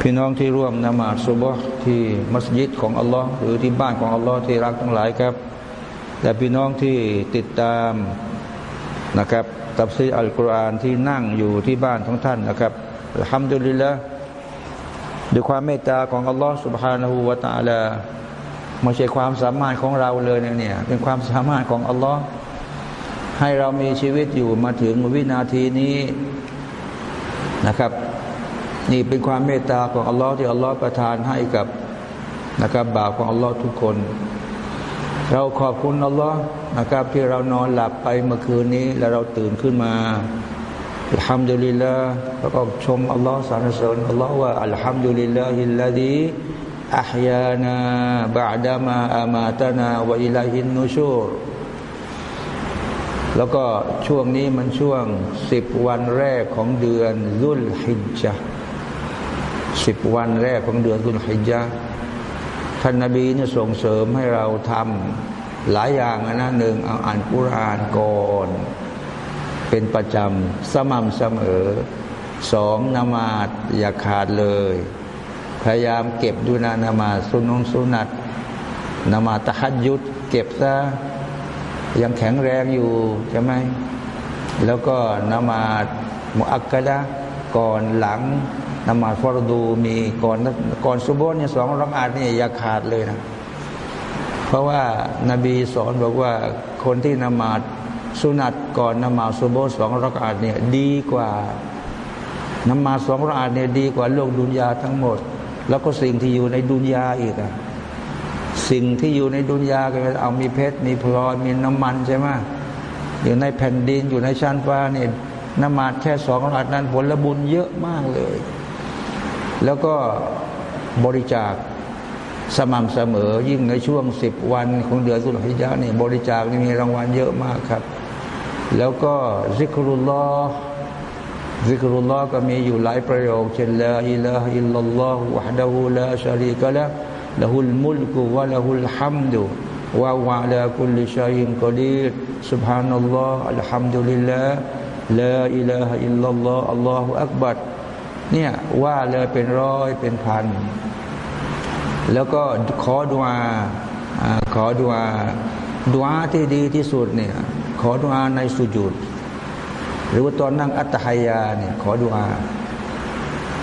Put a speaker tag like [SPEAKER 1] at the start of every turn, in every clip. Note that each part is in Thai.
[SPEAKER 1] พี่น้องที่ร่วมนมาสุบฮ์ที่มัสยิดของอัลลอฮ์หรือที่บ้านของอัลลอฮ์ที่รักทั้งหลายครับและพี่น้องที่ติดตามนะครับตับซีอัลกุรอานที่นั่งอยู่ที่บ้านของท่านนะครับทำดุลิละด้วยความเมตตาของอัลลอฮ์ سبحانه และ تعالى ไม่ใช่ความสามารถของเราเลยเนี่ยเป็นความสามารถของอัลลอฮ์ให้เรามีชีวิตอยู่มาถึงวินาทีนี้นะครับ นี่เป็นความเมตตาของอัลลอฮ์ที่อัลลอฮ์ประทานให้กับนะครับบ่าวของอัลลอฮ์ทุกคน เราขอบคุณอัลลอฮ์นะครับ ที่เรานอนหลับไปเมื่อคืนนี้ แล้วเราตื่นขึ้นมาอัลฮัมดุลิลลาห์แล้วก็ชมอัลลอฮ์สรรเสริญอัลลอฮ์ว่าอัลฮัมดุลิลลาฮิลลาดีอัพยานาบาดามาอามาตนาวะอิลาฮินนูชูรแล้วก็ช่วงนี้มันช่วงสิบวันแรกของเดือนรุ่ลฮิจจ์ สิบวันแรกของเดือนกุลฮิจาท่านนาบีเนี่ยส่งเสริมให้เราทำหลายอย่างนะหนึ่งเอาอ่านกุรานก่อน เป็นประจำสม่ำเสมอสองนมาดอย่าขาดเลย พยายามเก็บดูนานามาสุนงสุนัตนมาตะฮัดยุดเก็บซะยังแข็งแรงอยู่ใช่ไหมแล้วก็นมามุอักกะดะก่อนหลัง นมาฟอรดูมีก่อนก่อนซุบฮ์เนี่ยสองรักอาดเนี่ยอย่าขาดเลยนะ เพราะว่านาบีสอนบอกว่าคนที่นมาสุนัตก่อนนมาซุบฮ์สองรักอาดเนี่ยดีกว่านมาสองรักอาดเนี่ยดีกว่าโลกดุนยาทั้งหมด แล้วก็สิ่งที่อยู่ในดุนยาอีกอะสิ่งที่อยู่ในดุนยาก็เอามีเพชรมีพลอยมีน้ำมันใช่ไหมอยู่ในแผ่นดินอยู่ในชั้นฟ้าเนี่ยนมาแค่สองรักอาดนั้นผลบุญเยอะมากเลย แล้วก็บริจาคสม่ำเสมอ ยิ่งในช่วงสิบวันของเดือนสุลฮิยะนี่บริจาคนี่มีรางวัลเยอะมากครับ แล้วก็ซิกรุลลอذكر الله ก็มีอยู่หลายประโยคเช่น لا إله إلا الله وحده لا شريك له له الملك وله الحمد وهو على كل شيء قدير سبحان الله الحمد لله لا إله إلا الله الله أكبر เนี่ยว่าเลยเป็นร้อยเป็นพัน แล้วก็ขอดุอาขอดุอาดุอาที่ดีที่สุดเนี่ยขอดุอาในสุญูดหรือว่าตอนนั่งอัตหายาเนี่ยขอดุอา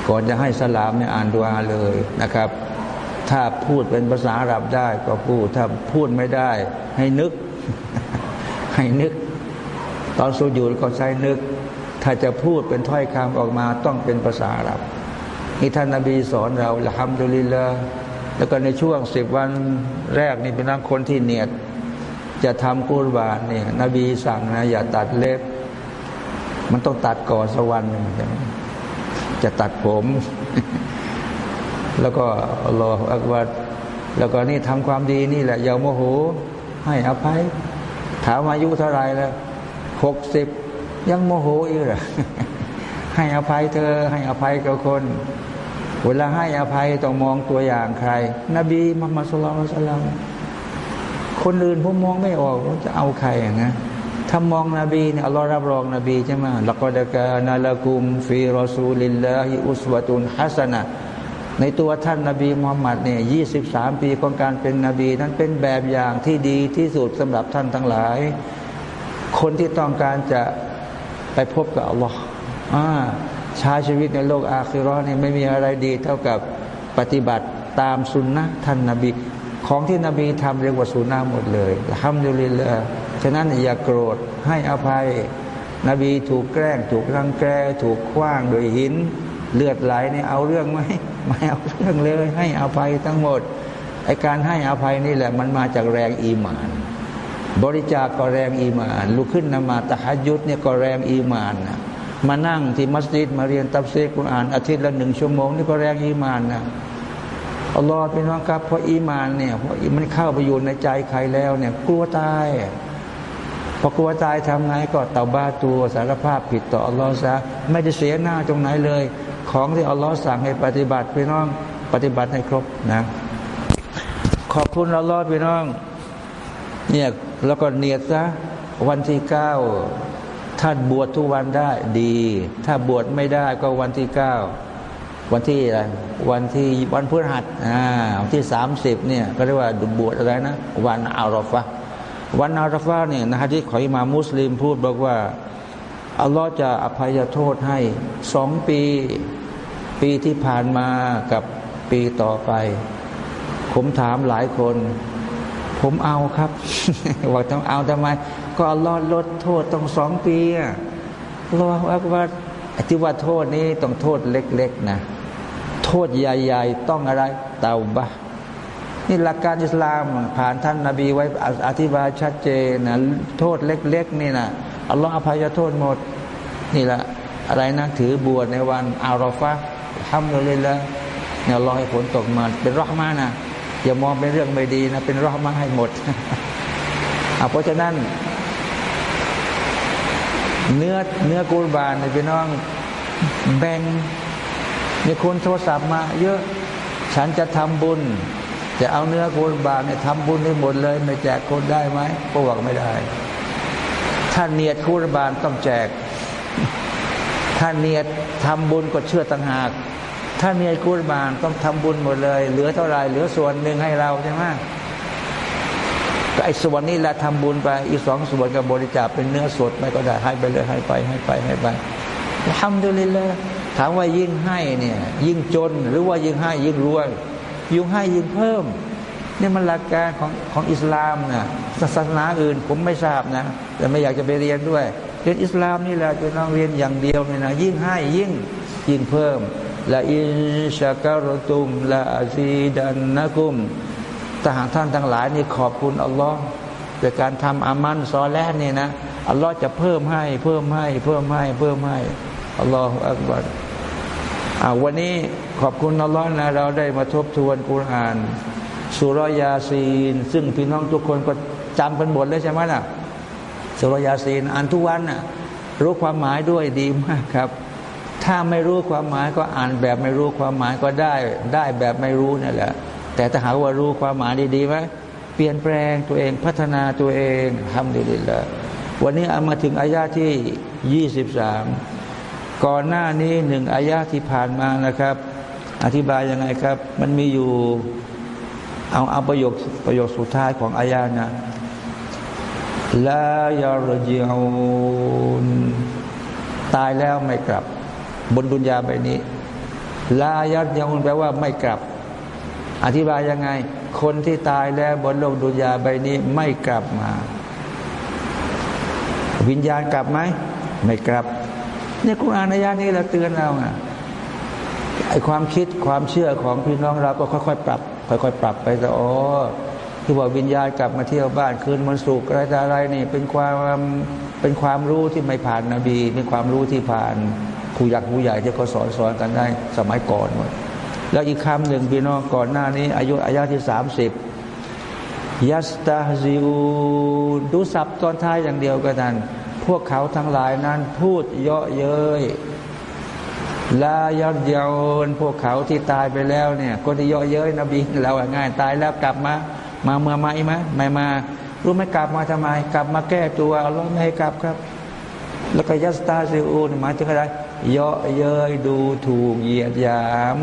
[SPEAKER 1] ก่อนจะให้สลามเนี่ยอ่านดุอาเลยนะครับ ถ้าพูดเป็นภาษาอาหรับได้ก็พูด ถ้าพูดไม่ได้ให้นึก ให้นึก ตอนสุญูดก็ใช้นึก ถ้าจะพูดเป็นถ้อยคำออกมาต้องเป็นภาษาอาหรับนี่ท่านนาบีสอนเราละฮัมดุลิลละแล้วก็ในช่วงสิบวันแรกนี่เป็นนักคนที่เนียด จะทำกุรบานเนี่ยนบีสั่งนะ อย่าตัดเล็บ มันต้องตัดก่อนสวรรค์จะตัดผม แล้วก็รออักวัดแล้วก็นี่ทำความดีนี่แหละอย่าโมโห ให้อภัย ถามอายุเท่าไรแล้วหกสิบ ยังโมโหอีกเหรอให้อภัยเธอ ให้อภัยกับคน เวลาให้อภัยต้องมองตัวอย่างใคร นบีมุฮัมมัดสุลลัลสลามคนอื่นผมมองไม่ออกว่าจะเอาใครอย่างนะถ้ามองนบีเนี่ยอัลลอฮ์รับรองนบีใช่ไหมละกอดกานาลกุมฟีรอซูลิลลาฮิอุสวะตุนฮัสนะในตัวท่านนบีมุฮัมมัดเนี่ยยี่สิบสามปีของการเป็นนบี นั้นเป็นแบบอย่างที่ดีที่สุดสำหรับท่านทั้งหลาย คนที่ต้องการจะ ไปพบกับอัลลอฮ์ใช้ชีวิตในโลกอาคิรอนี่ไม่มีอะไรดีเท่ากับปฏิบัติตามสุนนะท่านนาบีของที่นบีทำเรียกว่าสุนนะหมดเลยทำอยู่เลยละฉะนั้นอย่ากโกรธให้อภัย นบีถูกแกล้ง ถูกรังแกถูกคว้างโดยหิน เลือดไหลนี่เอาเรื่องไหมไม่เอาเรื่องเลย ให้อภัยทั้งหมดไอการให้อภัยนี่แหละมันมาจากแรงอีหมาน บริจาคก็แรงอีมาน ลุกขึ้นนมาซตะฮัจญุดเนี่ยก็แรงอีมานนะมานั่งที่มัสยิดมาเรียนตัฟซีรกุรอานอาทิตย์ละหนึ่งชั่วโมงนี่ก็แรงอีมานนะอัลลอฮ์พี่น้องครับเพราะอีมานเนี่ยเพราะมันเข้าไปอยู่ในใจใครแล้วเนี่ยกลัวตายพอกลัวตายทำไงก็เตาบะฮ์ตัวสารภาพผิดต่ออัลลอฮ์ซะไม่ได้เสียหน้าตรงไหนเลย ของที่อัลลอฮ์สั่งให้ปฏิบัติพี่น้องปฏิบัติให้ครบนะ ขอบคุณอัลลอฮ์พี่น้อง เนี่ย แล้วก็เนียดซะวันที่เก้าถ้าบวชทุกวันได้ดี ถ้าบวชไม่ได้ก็วันที่เก้าวันที่อะไรวันที่วันพฤหัสอ่าวันที่สามสิบเนี่ยก็เรียกว่าบวชอะไรนะ วันอารอฟะวันอารอฟะเนี่ยนะฮะที่ขอยมามุสลิมพูดบอกว่าอัลลอฮ์จะอภัยโทษให้สองปี ปีที่ผ่านมากับปีต่อไป ผมถามหลายคน ผมเอาครับว่าต้องเอาทำไม ก็ลอฮ์ลดโทษต้องสองปีอะรอว่าว่าที่ว่าโทษนี้ต้องโทษเล็ก ๆ นะ โทษใหญ่ ๆ ต้องอะไรเตาบะนี่หลักการอิสลามผ่านท่านนาบีไว้อธิบายชัดเจนนะโทษเล็ก ๆ นี่นะอัลลอฮฺอภัยโทษหมด นี่แหละอะไรนะถือบวชในวัน อารอฟะทำเลยละเนี่ยรอให้ฝนตกมาเป็นรอมานะ อย่ามองเป็นเรื่องไม่ดีนะเป็นรอมาให้หมดเพราะฉะนั้น เนื้อเนื้อกูบานในพี่น้องแบ่งมีคนโทรศัพท์มาเยอะฉันจะทำบุญ จะเอาเนื้อโคนบาเนี่ยทำบุญให้หมดเลย ไม่แจกคนได้ไหมก็บอกไม่ได้ ถ้าเนียดคูรบานต้องแจก ถ้าเนียดทำบุญก็เชื่อต่างหาก ถ้าเนียดคูรบานต้องทำบุญหมดเลย เหลือเท่าไรเหลือส่วนหนึ่งให้เราใช่ไหมไอ้ส่วนนี้แหละทำบุญไปอีกสองส่วนกับบริจาคเป็นเนื้อสดไปก็ได้ให้ไปเลยให้ไปให้ไปให้ไปทำดูเลยเลยถามว่ายิ่งให้เนี่ย ยิ่งจนหรือว่ายิ่งให้ยิ่งรวย ยิ่งให้ยิ่งเพิ่มนี่มันหลักการของของอิสลามนะศาสนาอื่นผมไม่ทราบนะ แต่ไม่อยากจะไปเรียนด้วยเรียนอิสลามนี่แหละจะต้องเรียนอย่างเดียวเนี่ยนะยิ่งให้ยิ่งยิ่งเพิ่ม ละอินชาการตุมละอาซีดันนะกุมทหารท่านทั้งหลายนี่ขอบคุณอัลลอฮ์โดยการทำอามันซอแลนี่นะอัลลอฮ์จะเพิ่มให้เพิ่มให้ เพิ่มให้ เพิ่มให้อัลลอฮฺอักบัรวันนี้ขอบคุณอัลลอฮ์นะเราได้มาทบทวนกุรอานสุรยาซีน ซึ่งพี่น้องทุกคนก็จำเป็นบทเลยใช่ไหมล่ะสุรยาซีนอ่านทุกวันน่ะรู้ความหมายด้วยดีมากครับ ถ้าไม่รู้ความหมายก็อ่านแบบไม่รู้ความหมายก็ได้ได้แบบไม่รู้นี่แหละ แต่ถ้าหากว่ารู้ความหมายดีๆไหมเปลี่ยนแปลงตัวเองพัฒนาตัวเองทำดีๆแล้ววันนี้เอามาถึงอายาที่ยี่สิบสามก่อนหน้านี้หนึ่งอายะที่ผ่านมานะครับ อธิบายยังไงครับ มันมีอยู่เอาเอาประโยคประโยคสุดท้ายของอายะนะลายารจิอูนตายแล้วไม่กลับ บนดุนยาใบนี้ ลายารจิอูนแปลว่าไม่กลับ อธิบายยังไง คนที่ตายแล้วบนโลกดุนยาใบนี้ไม่กลับมา วิญญาณกลับไหมไม่กลับเนี่ยคุณอานายานี้เราเตือนเราไงไอความคิดความเชื่อของพี่น้องเราก็ค่อยๆปรับ ค่อยๆปรับไปแต่อ๋อที่ว่าวิญญาณกลับมาเที่ยวบ้านคืนมันสุกอะไรอะไรนี่ เป็นความเป็นความรู้ที่ไม่ผ่านนบีเป็นความรู้ที่ผ่าน ผู้หยักผู้ใหญ่ที่เขาสอนสอนกันได้สมัยก่อนหมดแล้วอีกคำหนึ่งพี่น้องก่อนหน้านี้ อายุอายาที่สามสิบยัสตาซิอูดูสับตอนท้ายอย่างเดียวกันนั้น พวกเขาทั้งหลายนั้นพูดเยาะเย้ยลายอดเยนพวกเขาที่ตายไปแล้วเนี่ย คนที่เยาะเย้ยนบีเราง่ายตายแล้วกลับมา มาเมื่อมาอีไหมไม่มา รู้ไหมกลับมาทำไม กลับมาแก้ตัวอัลลอไม่ให้กลับครับ แล้วก็ยัสตาซิอูนมายถึงอะไร เยาะเย้ยดูถูกเหยียดหยาม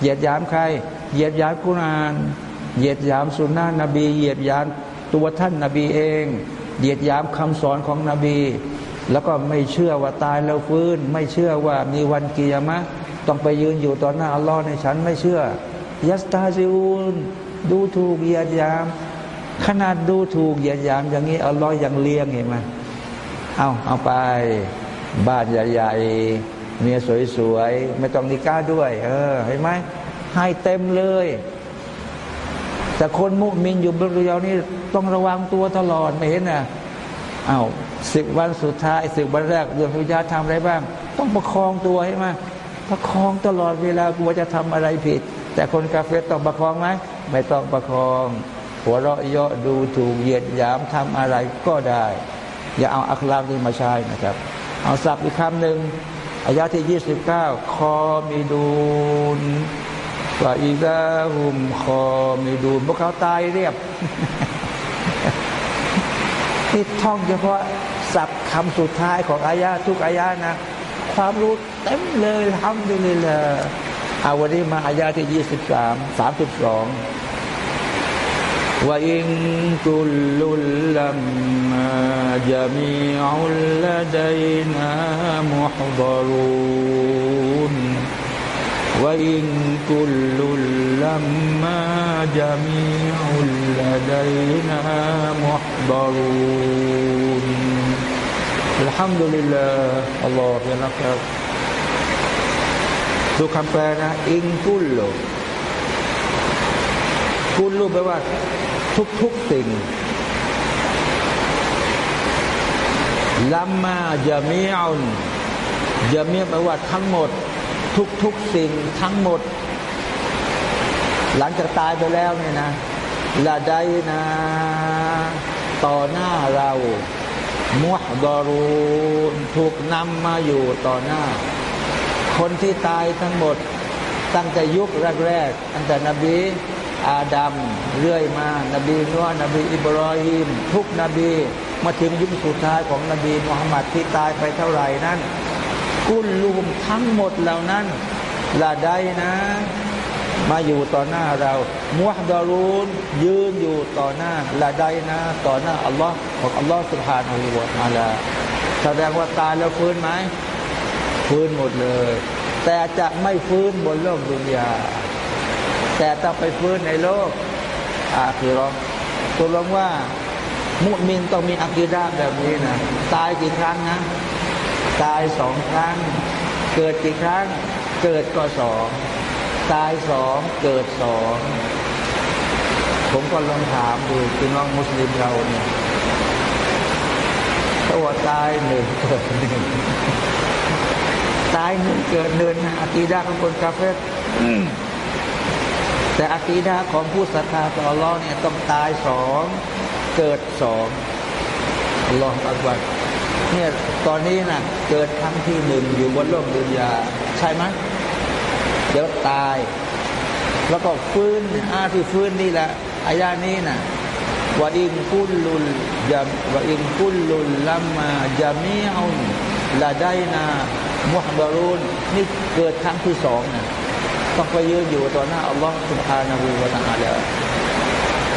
[SPEAKER 1] เหยียดหยามใคร เหยียดหยามกุรานเหยียดหยามสุนนะนบี เหยียดหยามตัวท่านนบีเองเดียดหยามคำสอนของนบี แล้วก็ไม่เชื่อว่าตายแล้วฟื้น ไม่เชื่อว่ามีวันกิยามะต้องไปยืนอยู่ต่อหน้าอัลลอฮ์ในฉันไม่เชื่อยัสตาซิอูนดูถูกเหยียดหยาม ขนาดดูถูกเหยียดหยามอย่างนี้อัลลอฮ์ยังเลี้ยงเห็นไหมเอาเอาไป บ้านใหญ่ๆเมียสวยๆ ไม่ต้องนิก้าด้วย เออ เห็นไหมให้เต็มเลย แต่คนมุมินอยู่บนเรือนี่ต้องระวังตัวตลอดไม่เห็นนะอา้าวสิบวันสุดท้ายสิบวันแรกเดือนพิจาทำอะไรบ้าง ต้องประคองตัวให้มาประคองตลอดเวลากลัวจะทำอะไรผิด แต่คนกาเฟตต้องประคองไหมไม่ต้องประคอง หัวเราะเยาะดูถูกเหยียดหยามทำอะไรก็ได้ อย่าเอาอัคลามนี้มาใช้นะครับ เอาศัพท์อีกคำหนึ่งอายะที่ยี่สิบเก้าคอมีดูนว่าอีกาหุมคอมีดูนพวกเขาตายเรียบที่ท่องเฉพาะศัพท์คำสุดท้ายของอายะทุกอายะนะ ความรู้เต็มเลยทำดีเลยละเอาวันนี้มาอายะที่ยี่สิบสามสามสิบสอง ว่าอิงกุลุลลัมมาจามีอุลลดัยนามุฮดารุน وإن كل لما جميع لدينا محضرون الحمد لله อัลลอฮฺนะครับดูคำแปลนะอิงกุลโลกุลโลแปลว่า ทุกทุกสิ่งลัมมาจะมีอุนจะมีแปลว่าทั้งหมด ทุกทุกสิ่งทั้งหมด หลังจากตายไปแล้วเนี่ยนะละได้นะต่อหน้าเรามุฮดอรูนถูกนำมาอยู่ต่อหน้า คนที่ตายทั้งหมด ตั้งแต่ยุคแรกๆตั้งแต่นบี อาดัมเรื่อยมานบีนัวนบีอิบรอฮิมทุกนบีมาถึงยุคสุดท้ายของนบีมุฮัมมัดที่ตายไปเท่าไหร่นั้นกุลลุมทั้งหมดเหล่านั้นละได้นะ มาอยู่ต่อหน้าเรามุฮดารูนยืนอยู่ต่อหน้าละได้นะต่อหน้าอัลลอฮ์ของอัลลอฮ์สุบฮานาหูวะอาลาแสดงว่าตายแล้วฟื้นไหมฟื้นหมดเลย แต่จะไม่ฟื้นบนโลกดุนยา แต่ถ้าไปฟื้นในโลกอาคือรอตัวลงว่า มุมินต้องมีอักีดาแบบนี้นะตายกี่ครั้งนะ ตายสองครั้ง เกิดกี่ครั้ง เกิดก็สองตายสองเกิดสองผมก็ลองถามดูพี่น้องมุสลิมเราเนี่ยตัวตายหนึ่งเกิดหนึ่งตายหนึ่งเกิดหนึ่งอากีดาของคนกาเฟต แต่อากีดาของผู้ศรัทธาต่อรอเนี่ยต้องตายสองเกิดสองลองอักบัตเนี่ยตอนนี้นะเกิดครั้งที่หนึ่งอยู่บนโลกดุนยา ใช่ไหมเดี๋ยวตาย แล้วก็ฟื้นอาที่ฟื้นนี่แหละอายานี้นะว่าอินกุลลุลยามว่าอินกุลลุลลัมมาจามีอุนละได้นามุฮัมบารุนนี่เกิดครั้งที่สองนะ ต้องไปยืนอยู่ต่อหน้าอัลลอฮฺสุบฮานาหูวะตะอาลา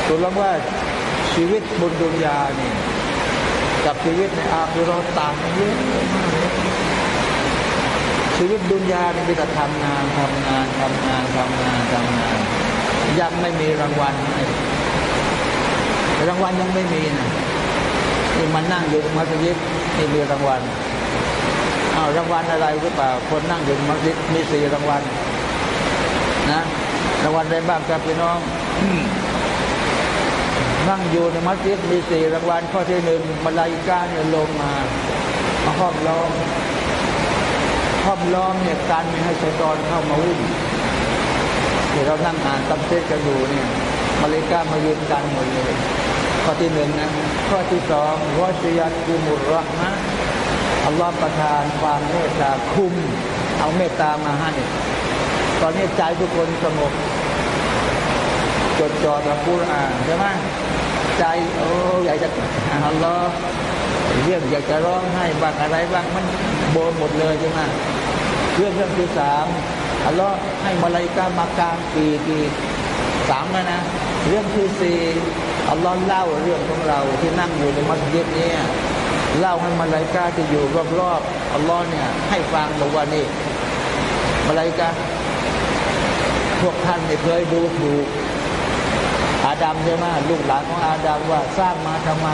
[SPEAKER 1] ตัวลงว่าชีวิตบนดุนยาเนี่ยกับชีวิตในอาคือเราต่างกันเยอะมากชีวิตดุนยาเนี่ยมีแต่ทำงานทำงานทำงานทำงานทำงาน ยังไม่มีรางวัลให้รางวัลยังไม่มีนะนี่มันนั่งอยู่มัสยิดนี่มีรางวัลอ้าวรางวัลอะไรหรือเปล่า คนนั่งอยู่มัสยิดมีสี่รางวัล นะรางวัลอะไรบ้างครับพี่น้องนั่งอยู่ในมัสยิดมีสี่รางวัลข้อที่หนึ่งมาลายกาเนี่ยลงมามาห้อมล้อมห้อมล้อมเนี่ยการไม่ให้ชัยตอนเข้ามาวิ่งที่เรานั่งอ่านตัมเทศกันอยู่เนี่ยมาลายกามายืนกันหมดเลยข้อที่หนึ่งนะข้อที่สองวอชยัตกุมุรห์มะอัลลอฮฺประทานความเมตตาคุม เอาเมตตามาให้ ตอนนี้ใจทุกคนสงบจดจ่อกับกุรอานใช่ไหมใจโอ้อยากจะอัลลอฮ์เรื่องอยากจะร้องให้บ้างอะไรบ้างมันโบนหมดเลยใช่ไหมเรื่องเรื่องที่สามอัลลอฮ์ให้มาลายกามากลางปีกีสามแล้วนะ เรื่องที่สี่อัลลอฮ์เล่าเรื่องของเราที่นั่งอยู่ในมัสยิดนี้เล่าให้มาลายกาที่อยู่รอบๆอัลลอฮ์เนี่ยให้ฟังบอกว่านี่มาลายกา พวกท่านไม่เคยดูถูกอาดัมใช่ไหมลูกหลานของอาดัมว่าสร้างมาทำไม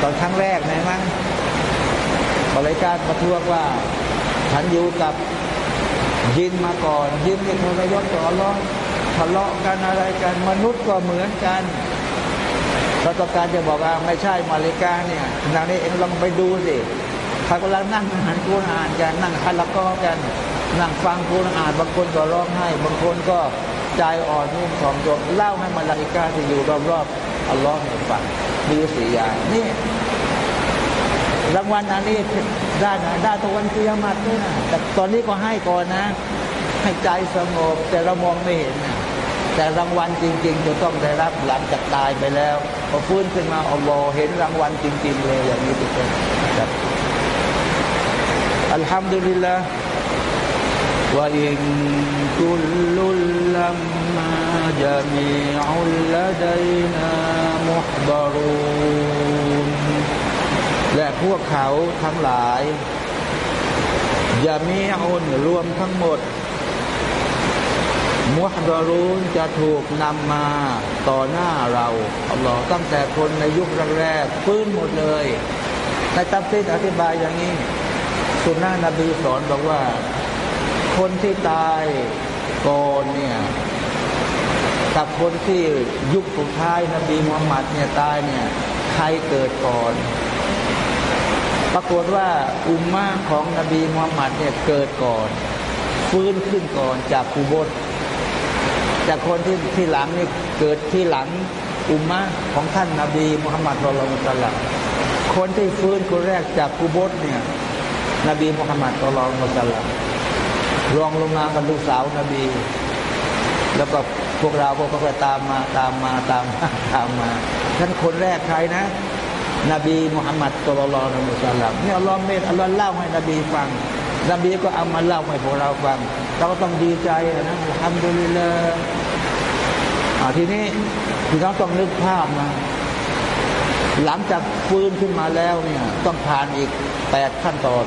[SPEAKER 1] ตอนครั้งแรกไหนมั้งบริการประท้วงว่า ฉันอยู่กับยินมาก่อน ยินเนี่ยคนยศต่อร้องทะเลาะกันอะไรกันมนุษย์ก็เหมือนกันเราต้องการจะบอกว่าไม่ใช่มาเลกาเนี่ยนางนี้เองลองไปดูสิเขากำลังนั่งอ่านกุรอานกันนั่งคาละกอกัน
[SPEAKER 2] นั่งฟังคุณอ่านบางคนก็ร้องไห้ บางคนก็ใจอ่อนนุ่มถ่อมตัวเล่าให้มาลาอิกาที่อยู่รอบๆอัลลอฮ์ให้ฟังมีสี่อย่างนี่รางวัลอันนี้ได้นะได้ตะวันกิยามัดด้วยนะแต่ตอนนี้ก็ให้ก่อนนะ ให้ใจสงบแต่เรามองไม่เห็นนะแต่รางวัลจริง ๆ จะต้องได้รับหลังจากตายไปแล้วพอฟื้นขึ้นมาอัลลอฮ์เห็นรางวัลจริง ๆ เลยอย่างนี้ทุกคนครับอัลฮัมดุลิลลาห์ ว่าอินกุลลลัมมาจามีอุลลดัยนามุฮบารูนและพวกเขาทั้งหลายยามีอุนรวมทั้งหมด มุฮบารูนจะถูกนำมาต่อหน้าเราอัลลอฮ์ตั้งแต่คนในยุคแรกๆฟื้นหมดเลยในตัฟซีดอธิบายอย่างนี้ สุนนะนบีสอนบอกว่า คนที่ตายก่อนเนี่ยกับคนที่ยุคสุดท้ายนบีมุฮัมมัดเนี่ยตายเนี่ยใครเกิดก่อน ปรากฏว่าอุมมาของนบีมุฮัมมัดเนี่ยเกิดก่อน ฟื้นขึ้นก่อนจากกูโบสจากคนที่ที่หลังนี่เกิดที่หลังอุมมะของท่านนาบีมุฮัมมัดรอลมุสลัมคนที่ฟื้นคนแรกจากกูโบสเนี่ยนบีมุฮัมมัดรอลมุสลัม รองลงมากับลูกสาวนบี แล้วก็พวกเราพวกก็ไปตามมาตามมาตามมาตามมาท่านคนแรกใครนะ นบีมุฮัมมัดตลอดละมุสลัมนี่อัลลอฮ์เมตอัลลอฮ์เล่าให้นบีฟัง นบีก็เอามาเล่าให้พวกเราฟัง เราก็ต้องดีใจนะทำดุลิลละทีนี้พี่น้องต้องนึกภาพนะหลังจากฟื้นขึ้นมาแล้วเนี่ย ต้องผ่านอีกแปดขั้นตอน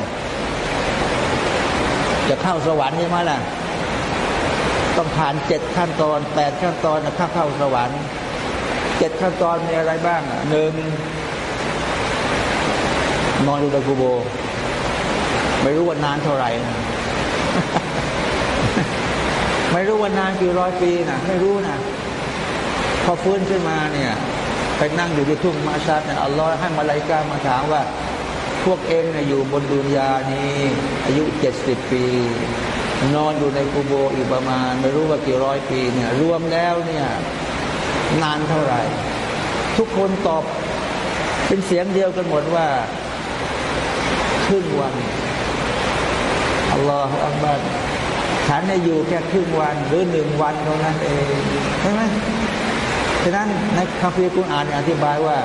[SPEAKER 2] จะเข้าสวรรค์ใช่ไหมล่ะ ต้องผ่านเจ็ดขั้นตอนแปดขั้นตอนนะถ้าเข้าสวรรค์เจ็ดขั้นตอนมีอะไรบ้างหนึ่งนอนอยู่ในกูโบ ไม่รู้ว่านานเท่าไหร่นะไม่รู้ว่านานกี่ร้อยปีนะไม่รู้นะพอฟื้นขึ้นมาเนี่ยไปนั่งอยู่ที่ทุ่งมาชัดเนี่ยอัลลอฮ์ให้มาลายกามาถามว่า พวกเองเนี่ยอยู่บนดุนยานี้อายุเจ็ดสิบปี นอนอยู่ในกูโบอีกประมาณ ไม่รู้ว่ากี่ร้อยปีเนี่ยรวมแล้วเนี่ยนานเท่าไหร่ ทุกคนตอบเป็นเสียงเดียวกันหมดว่าครึ่งวันอัลลอฮฺอัลบัดฉันเนี่ยอยู่แค่ครึ่งวันหรือหนึ่งวันเท่านั้นเองใช่ไหมฉะนั้นในคาฟีกุณอ่านอธิบายว่า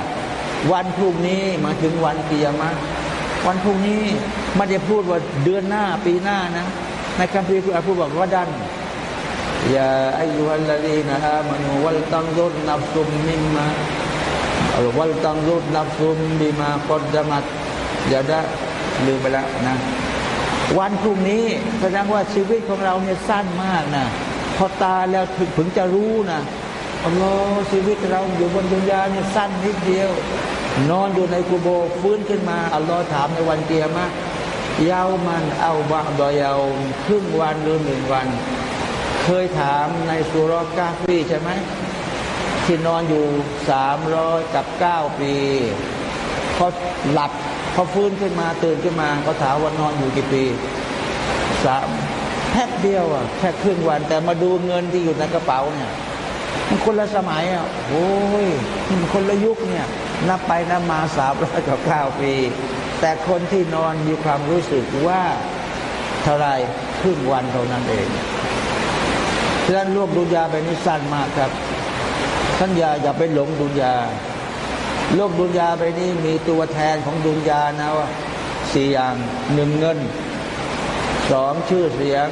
[SPEAKER 2] วันพรุ่งนี้มาถึงวันกิยามะ วันพรุ่งนี้ไม่ได้พูดว่าเดือนหน้าปีหน้านะ ในคัมภีร์กุณอ่านพูดบอกว่าดันยาอายุฮัลลีนะฮะมนุวัลตังรุดนับซุมมิมมาวัลตังรุดนับซุมบิมากอดมัดอย่าได้ลืมไปแล้วนะ วันพรุ่งนี้แสดงว่าชีวิตของเราเนี่ยสั้นมากนะพอตายแล้วถึงถึงจะรู้นะอัลลอฮ์ชีวิตเราอยู่บนดุนยาเนี่ยสั้นนิดเดียว นอนอยู่ในกูโบฟื้นขึ้นมา อัลลอฮ์ถามในวันเกียรมะยาวมันเอาบะดอยาวครึ่งวันหรือหนึ่งวัน เคยถามในสุรกาฟีใช่ไหมที่นอนอยู่สามร้อยกับเก้าปีเขาหลับพอฟื้นขึ้นมาตื่นขึ้นมาเขาถามว่านอนอยู่กี่ปีสามแค่เดียวอะแค่ครึ่งวัน แต่มาดูเงินที่อยู่ในกระเป๋าเนี่ยมันคนละสมัยอะโอ้ยมันคนละยุคเนี่ย นับไปนับมาสามร้อยกับเก้าปี แต่คนที่นอนมีความรู้สึกว่าเท่าไรครึ่งวันเท่านั้นเองฉะนั้นโลกดุนยาไปนี้สั้นมากครับท่านอย่าอย่าไปหลงดุนยา โลกดุนยาไปนี้มีตัวแทนของดุนยานะว่าสี่อย่างหนึ่งเงินสองชื่อเสียง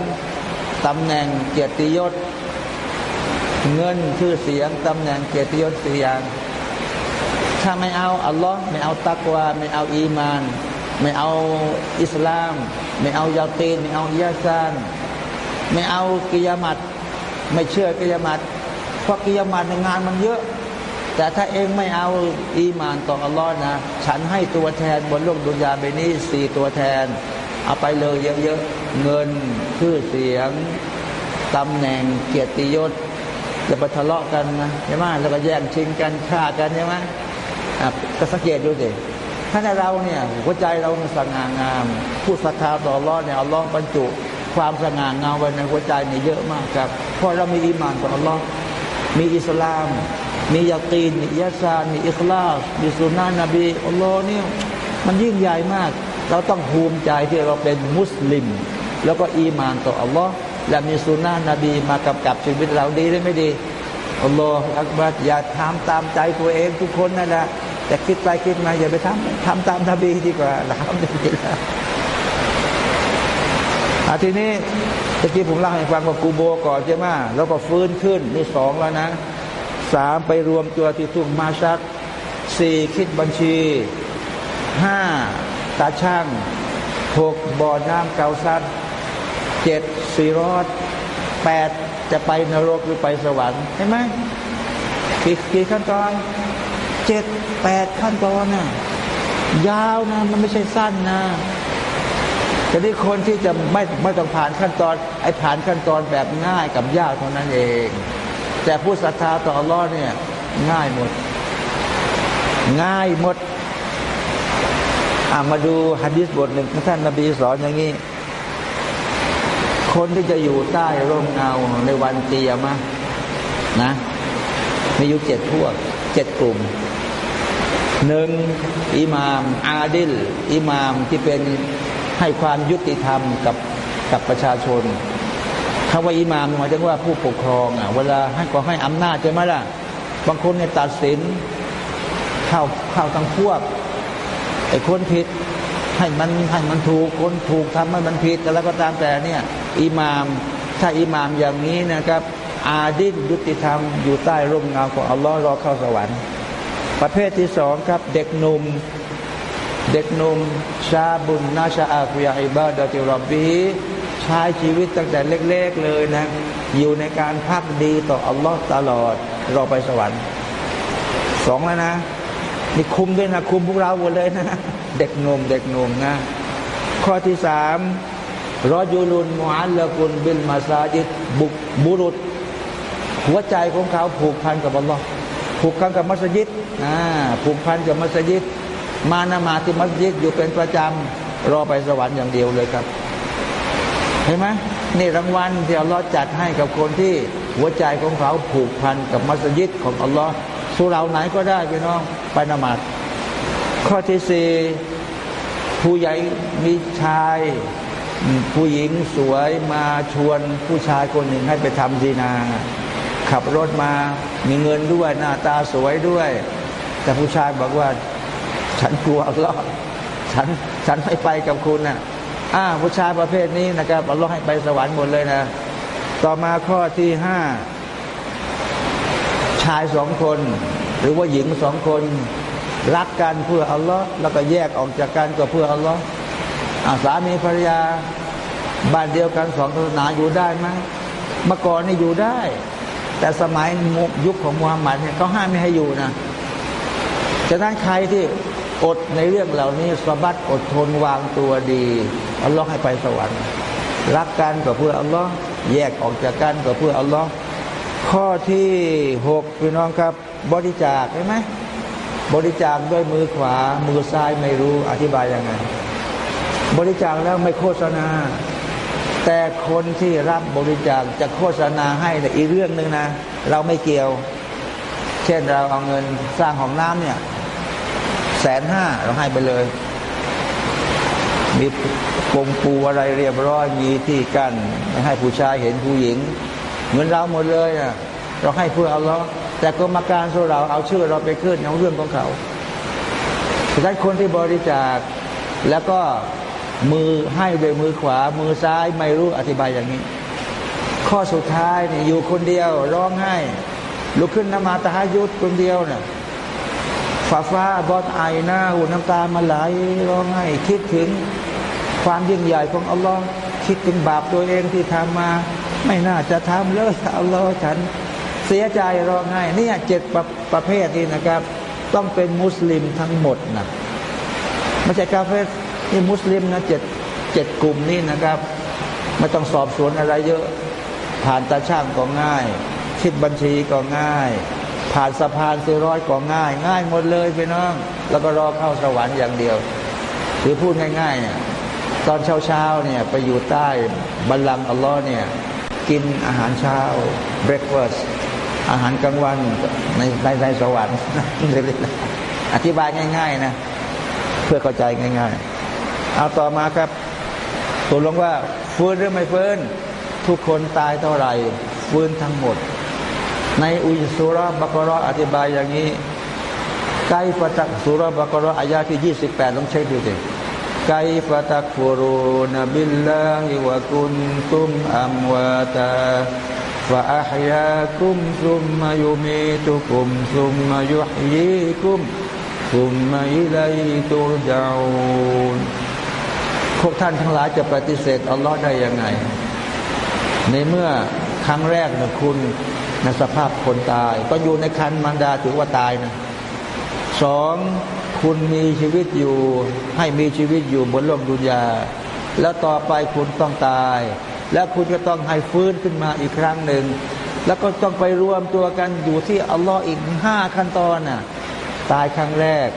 [SPEAKER 2] ตำแหน่งเกียรติยศ เงินชื่อเสียงตำแหน่งเกียรติยศสี่อย่าง ถ้าไม่เอาอัลลอฮ์ไม่เอาตักวาไม่เอาอีมาน ไม่เอาอิสลาม ไม่เอายาตีนไม่เอายาซานไม่เอากิยามัดไม่เชื่อกิยามัดเพราะกิยามัดในงานมันเยอะ แต่ถ้าเองไม่เอาอีมานต่ออัลลอฮ์นะ ฉันให้ตัวแทนบนโลกดุนยาเบนี้สี่ตัวแทน เอาไปเลยเยอะๆเงินชื่อเสียงตำแหน่งเกียรติยศจะไปทะเลาะกันนะใช่ไหมแล้วก็แย่งชิงกันฆ่ากันใช่ไหม ก็สังเกตดูสิถ้าในเราเนี่ยหัวใจเราสง่างาม ผู้ศรัทธาต่ออัลลอฮ์เนี่ยอัลลอฮ์บรรจุความสง่างามไว้ในหัวใจนี่เยอะมากครับเพราะเรามีอีมานต่ออัลลอฮ์มีอิสลาม มียาตีนมียาซานมีอิคลาสมีสุนนะนบีอัลลอฮ์เนี่ยมันยิ่งใหญ่มาก เราต้องภูมิใจที่เราเป็นมุสลิม แล้วก็อีมานต่ออัลลอฮ์และมีสุนนะนบีมากำกับชีวิตเราดีหรือไม่ดีอัลลอฮฺอักบัดอย่าทำตามใจตัวเองทุกคนนั่นแหละ แต่คิดไปคิดมาอย่าไปทำทำตามนบีดีกว่าละครับดีแล้วอาทีนี้ตะกี้ผมเล่าให้ฟังว่ากูโบก่อนใช่ไหมแล้วก็ฟื้นขึ้นนี่สองแล้วนะสามไปรวมตัวที่ทุ่งมาชักสี่คิดบัญชีห้าตาช่างหกบ่อน้ำเกาซัดเจ็ดสีรอดแปดจะไปนรกหรือไปสวรรค์เห็นไหมกี่กี่ขั้นตอน เจ็ดแปดขั้นตอนน่ะยาวนะมันไม่ใช่สั้นนะแต่ที่คนที่จะไม่ไม่ต้องผ่านขั้นตอน ไอ้ผ่านขั้นตอนแบบง่ายกับยากเท่านั้นเอง แต่ผู้ศรัทธาต่ออัลลอฮ์เนี่ย ง่ายหมด ง่ายหมดอ่ามาดูฮะดิษบทหนึ่งท่านนบีสอนอย่างนี้ คนที่จะอยู่ใต้ร่มเงาในวันเตียมะนะมีอยู่เจ็ดพวกเจ็ดกลุ่ม หนึ่งอิหมาม อาดิลอิหมามที่เป็นให้ความยุติธรรมกับกับประชาชนคำว่าอิหมามหมายถึงว่าผู้ปกครองอะเวลาให้ก็ให้อำนาจใช่ไหมล่ะ บางคนเนี่ยตัดสินเข้าเข้าทั้งพวกไอ้คนผิดให้มันให้มันถูกคนถูกทำให้มันผิดแต่แล้วก็ตามแต่เนี่ยอิหมามถ้าอิหมามอย่างนี้นะครับ อาดินยุติธรรมอยู่ใต้ร่มเงาของอัลลอฮ์รอเข้าสวรรค์ ประเภทที่สองครับ เด็กหนุ่ม เด็กหนุ่ม ชาบุญนาชาอาฟิยาอิบาดติรอบบีใช้ชีวิตตั้งแต่เล็กๆเลยนะ อยู่ในการพักดีต่ออัลลอฮ์ตลอดรอไปสวรรค์สองแล้วนะนี่คุมด้วยนะ คุมพวกเราหมดเลยนะ เด็กหนุ่มเด็กหนุ่มนะ ข้อที่สามรอยูลุนมุอัลละกุลบิลมาซาจิดบุบุรุษ หัวใจของเขาผูกพันกับอัลลอฮ์ ผูกพันกับมัสยิดอ่าผูกพันกับมัสยิด มานมาที่มัสยิดอยู่เป็นประจำรอไปสวรรค์อย่างเดียวเลยครับ เห็นไหมนี่รางวัลที่อัลลอฮ์จัดให้กับคนที่หัวใจของเขาผูกพันกับมัสยิดของอัลลอฮ์สุราไหนก็ได้พี่น้องไปนมาดข้อที่สี่ผู้ใหญ่มีชาย ผู้หญิงสวยมาชวนผู้ชายคนหนึ่งให้ไปทำดีนา ขับรถมา มีเงินด้วย หน้าตาสวยด้วย แต่ผู้ชายบอกว่า ฉันกลัวอัลลอฮ์ฉันฉันไม่ไปกับคุณนะ่ะอ้าผู้ชายประเภทนี้นะครับอัลลอฮ์ให้ไปสวรรค์หมดเลยนะ ต่อมาข้อที่ห้าชายสองคน หรือว่าหญิงสองคน รักกันเพื่ออัลลอฮ์แล้วก็แยกออกจากกันก็เพื่ออัลลอฮ์สามีภรรยาบ้านเดียวกันสองศาสนาอยู่ได้ไหมเมื่อก่อนนี่อยู่ได้ แต่สมัยยุคของมุฮัมหมัดเนี่ยเขาห้ามไม่ให้อยู่นะฉะนั้นใครที่อดในเรื่องเหล่านี้สบัดอดทนวางตัวดีอัลลอฮ์ให้ไปสวรรค์ รักกันก็เพื่ออัลลอฮ์แยกออกจากกันก็เพื่ออัลลอฮ์ข้อที่หกพี่น้องครับ บริจาคใช่ไหมบริจาคด้วยมือขวา มือซ้ายไม่รู้อธิบายยังไง บริจาคแล้วไม่โฆษณา แต่คนที่รับบริจาคจะโฆษณาให้แต่อีกเรื่องหนึ่งนะ เราไม่เกี่ยว เช่นเราเอาเงินสร้างห้องน้ำเนี่ยแสนห้าเราให้ไปเลย มีปงปูอะไรเรียบร้อยมีที่กั้นไม่ให้ผู้ชายเห็นผู้หญิงเงินเราหมดเลยอะเราให้เพื่อเอาล้อแต่กรรมการส่วนเราเอาชื่อเราไปขึ้นเอาเรื่องของเขาฉะนั้นคนที่บริจาคแล้วก็ มือให้โดยมือขวา มือซ้ายไม่รู้อธิบายอย่างนี้ ข้อสุดท้ายเนี่ยอยู่คนเดียวร้องไห้ ลุกขึ้นนมาตาหยุดคนเดียวเนี่ยฟ้าฟ้าบอดไอหน้าหูน้ำตามาไหลร้องไห้คิดถึงความยิ่งใหญ่ของอัลลอฮ์คิดถึงบาปตัวเองที่ทำมา ไม่น่าจะทำเลยอัลลอฮ์ฉันเสียใจร้องไห้นี่เจ็ดประประเภทนี้นะครับ ต้องเป็นมุสลิมทั้งหมดนะไม่ใช่กาเฟส นี่มุสลิมนะเจ็ดเจ็ดกลุ่มนี้นะครับ ไม่ต้องสอบสวนอะไรเยอะ ผ่านตาช่างก็ง่าย คิดบัญชีก็ง่าย ผ่านสะพานสี่ร้อยก็ง่าย ง่ายหมดเลยพี่น้อง แล้วก็รอเข้าสวรรค์อย่างเดียว หรือพูดง่ายๆเนี่ยตอนเช้าๆเนี่ยไปอยู่ใต้บัลลังก์อัลลอฮ์เนี่ยกินอาหารเช้าเบรคฟาสอาหารกลางวันในในในสวรรค์อธิบายง่าย ๆ นะ เพื่อเข้าใจง่าย ๆ เอาต่อมาครับตกลงว่าฟื้นหรือไม่ฟื้น ทุกคนตายเท่าไหร่ ฟื้นทั้งหมด ในอุยสุรบักรออธิบายอย่างนี้ไกฟะตักสุรบักรออายาที่ยี่สิบแปดต้องเช็คดูสิไกฟะตักฟูรูนบิลลาฮิวะกุนตุมอัมวาตาฟะอัฮยาคุมซุมมายุมีตุคุมซุมมายุฮยีคุมซุมมาอิลัยตุรจาอูน พวกท่านทั้งหลายจะปฏิเสธอัลลอฮ์ได้ยังไง ในเมื่อครั้งแรกนะคุณในสภาพคนตาย ก็อยู่ในคันมารดาถือว่าตายนะสองคุณมีชีวิตอยู่ ให้มีชีวิตอยู่บนโลกดุนยา แล้วต่อไปคุณต้องตาย แล้วคุณก็ต้องให้ฟื้นขึ้นมาอีกครั้งหนึ่ง แล้วก็ต้องไปรวมตัวกันอยู่ที่อัลลอฮ์อีกห้าขั้นตอนน่ะตายครั้งแรก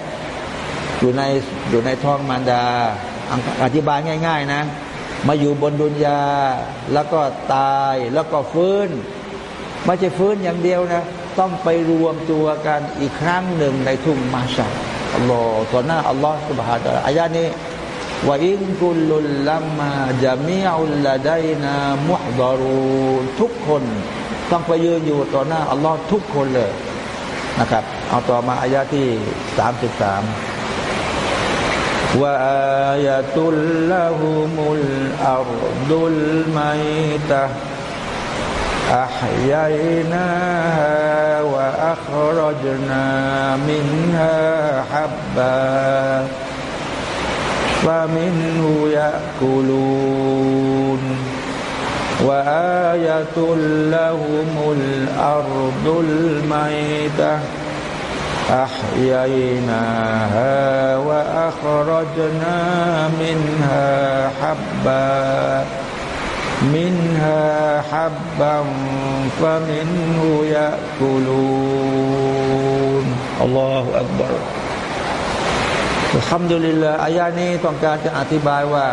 [SPEAKER 2] อยู่ในอยู่ในท้องมารดา อธิบายง่าย ๆ นะ มาอยู่บนดุนยาแล้วก็ตายแล้วก็ฟื้น ไม่ใช่ฟื้นอย่างเดียวนะ ต้องไปรวมตัวกันอีกครั้งหนึ่งในทุ่งมาชัดอัลลอฮ์ต่อหน้าอัลลอฮ์สุบฮานะอายานี้ว่าอินกุลุลลัมมาจะมีอุลลาไดนามุฮดารูทุกคนต้องไปยืนอยู่ต่อหน้าอัลลอฮ์ทุกคนเลยนะครับ เอาต่อมาอายาที่สามสิบสาม وآية لهم الأرض الميتة أحييناها وأخرجنا منها حبا فمنه يأكلون وآية لهم الأرض الميتة أحييناها وأخرجنا منها حبا منها حبا فمنه يأكلون الله أكبر คำดุลิลละอายานี้ต้องการจะอธิบายว่า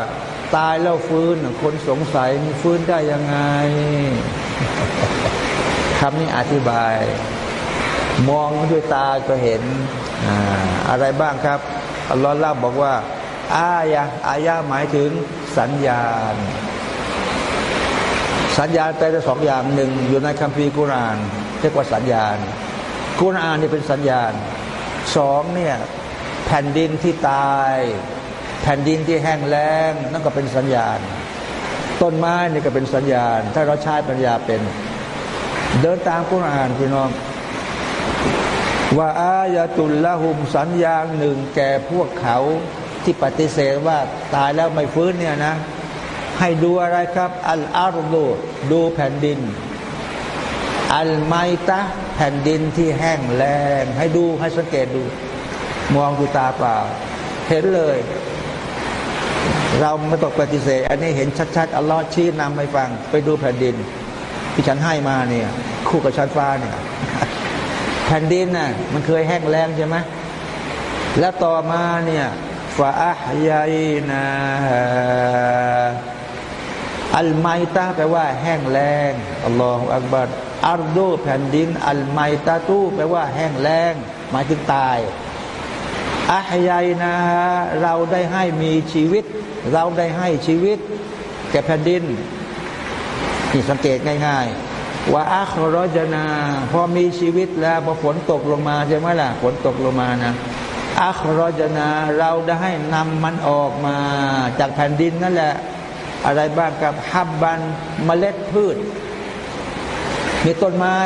[SPEAKER 2] ตายแล้วฟื้น คนสงสัยมันฟื้นได้ยังไงคำนี้อธิบาย มองด้วยตาก็เห็นอะไรบ้างครับอัลลอฮ์เล่าบอกว่า อายะอายะหมายถึงสัญญาณ สัญญาณแปลได้สองอย่างหนึ่งอยู่ในคัมภีร์กุรานเรียกว่าสัญญาณ กุรานนี่เป็นสัญญาณสองเนี่ยแผ่นดินที่ตาย แผ่นดินที่แห้งแล้งนั่นก็เป็นสัญญาณ ต้นไม้นี่ก็เป็นสัญญาณ ถ้าเราใช้ปัญญาเป็น เดินตามกุรานพี่น้อง ว่าอายาตุลละหุมสัญญาหนึ่งแก่พวกเขาที่ปฏิเสธว่าตายแล้วไม่ฟื้นเนี่ยนะ ให้ดูอะไรครับ อัลอารุดูดูแผ่นดิน อัลไมตะแผ่นดินที่แห้งแล้งให้ดูให้สังเกตดู มองดูตาเปล่า เห็นเลย เราไม่ต้องปฏิเสธ อันนี้เห็นชัดๆอัลลอฮ์ชี้นำให้ฟัง ไปดูแผ่นดิน ที่ฉันให้มาเนี่ย คู่กับชั้นฟ้าเนี่ย ผ่นดินน่ะมันเคยแห้งแล้งใช่ไหมแล้วต่อมาเนี่ยฟาอัฮยายนาอัลไมตาแปลว่าแห้งแล้งอัลลอฮฺอักบัรอัลดูแผ่นดิน อัลไมตาตูแปลว่าแห้งแล้งหมายถึงตายอัฮยายนาเราได้ให้มีชีวิต เราได้ให้ชีวิต แก่แผ่นดินนี่สังเกตง่าย ๆ ว่าอัครจนา พอมีชีวิตแล้วพอฝนตกลงมาใช่ไหมล่ะฝนตกลงมานะอัครจนาเราได้ให้นำมันออกมา จากแผ่นดินนั่นแหละ อะไรบ้างกับฮับบันเมล็ดพืช มีต้นไม้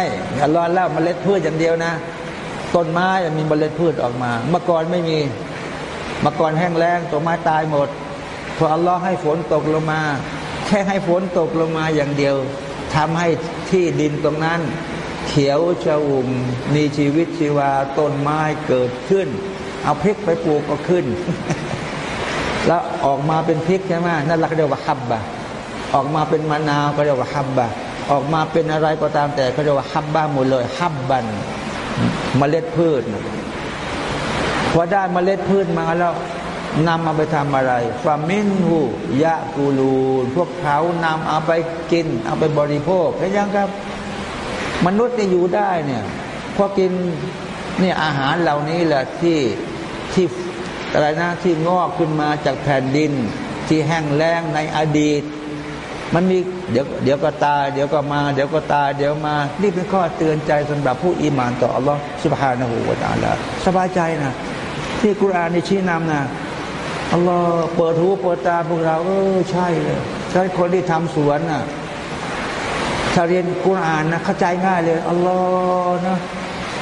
[SPEAKER 2] อัลลอฮ์เล่าเมล็ดพืชอย่างเดียวนะ ต้นไม้มีเมล็ดพืชออกมา เมื่อก่อนไม่มีเมื่อก่อนแห้งแล้งต้นไม้ตายหมดพออัลลอฮ์ให้ฝนตกลงมา แค่ให้ฝนตกลงมาอย่างเดียว ทำให้ที่ดินตรงนั้น เขียวชอุ่มมีชีวิตชีวาต้นไม้เกิดขึ้น เอาพริกไปปลูกก็ขึ้น แล้วออกมาเป็นพริกใช่ไหมนั่นเราเรียกว่าฮับบะออกมาเป็นมะนาวก็เรียกว่าฮับบะออกมาเป็นอะไรก็ตามแต่เขาเรียกว่าฮับบะหมดเลยฮับบันเมล็ดพืชพอได้เมล็ดพืชมาแล้ว นำเอาไปทำอะไรฟามินหูยะกูลูนพวกเขานำเอาไปกิน เอาไปบริโภคเห็นยังครับ มนุษย์เนี่อยู่ได้เนี่ยพอกินเนี่ยอาหารเหล่านี้แหละที่ที่อะไรนะที่งอกขึ้นมาจากแผ่นดิน ที่แห้งแล้งในอดีต มันมีเดี๋ยวเดี๋ยวก็ตายเดี๋ยวก็มา เดี๋ยวก็ตายเดี๋ยวมา นี่เป็นข้อเตือนใจสำหรับผู้อิมานต่ออัลลอฮฺสุบฮานะฮูวาตาละสบายใจนะที่กุรอานนี่ชี้นำนะ อัลลอฮ์เปิดหูเปิดตาพวกเรา เออใช่เลยใช่คนที่ทำสวนน่ะถ้าเรียนกุรอานนะเข้าใจง่ายเลยอัลลอฮ์นะ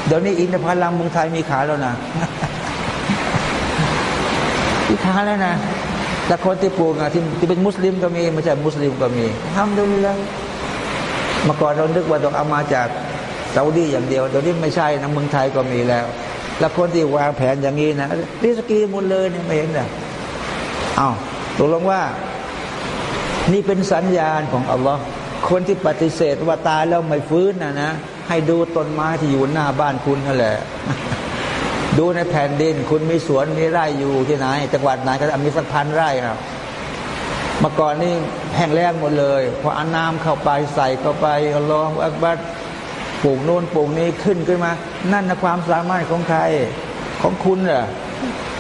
[SPEAKER 2] เดี๋ยวนี้อินทผลัมเมืองไทยมีขายแล้วนะมีขายแล้วนะแต่คนที่ปลูกอะที่ที่เป็นมุสลิมก็มีไม่ใช่มุสลิมก็มีทำดูแล้วเมื่อก่อนเรานึกว่าต้องเอามาจากซาอุดีอย่างเดียวเดี๋ยวนี้ไม่ใช่นะเมืองไทยก็มีแล้ว แล้วคนที่วางแผนอย่างนี้นะริสกีหมดเลยเนี่ยไม่เห็นเห รอาตกลงว่า นี่เป็นสัญญาณของอัลลอฮ์คนที่ปฏิเสธว่าตายแล้วไม่ฟื้นนะนะ ให้ดูต้นไม้ที่อยู่หน้าบ้านคุณนั่นแหละ ดูในแผ่นดิน คุณมีสวนมีไร่อยู่ที่ไหนจังหวัดไหนก็มีสักพันไร่ครับเมื่อก่อนนี่แห้งแล้งหมดเลยพออาน้ำเข้าไปใส่เข้าไปลองอักบัดปลูกโน่นปลูกนี้ขึ้นขึ้นมา นั่นนะความสามารถของใครของคุณเหรอ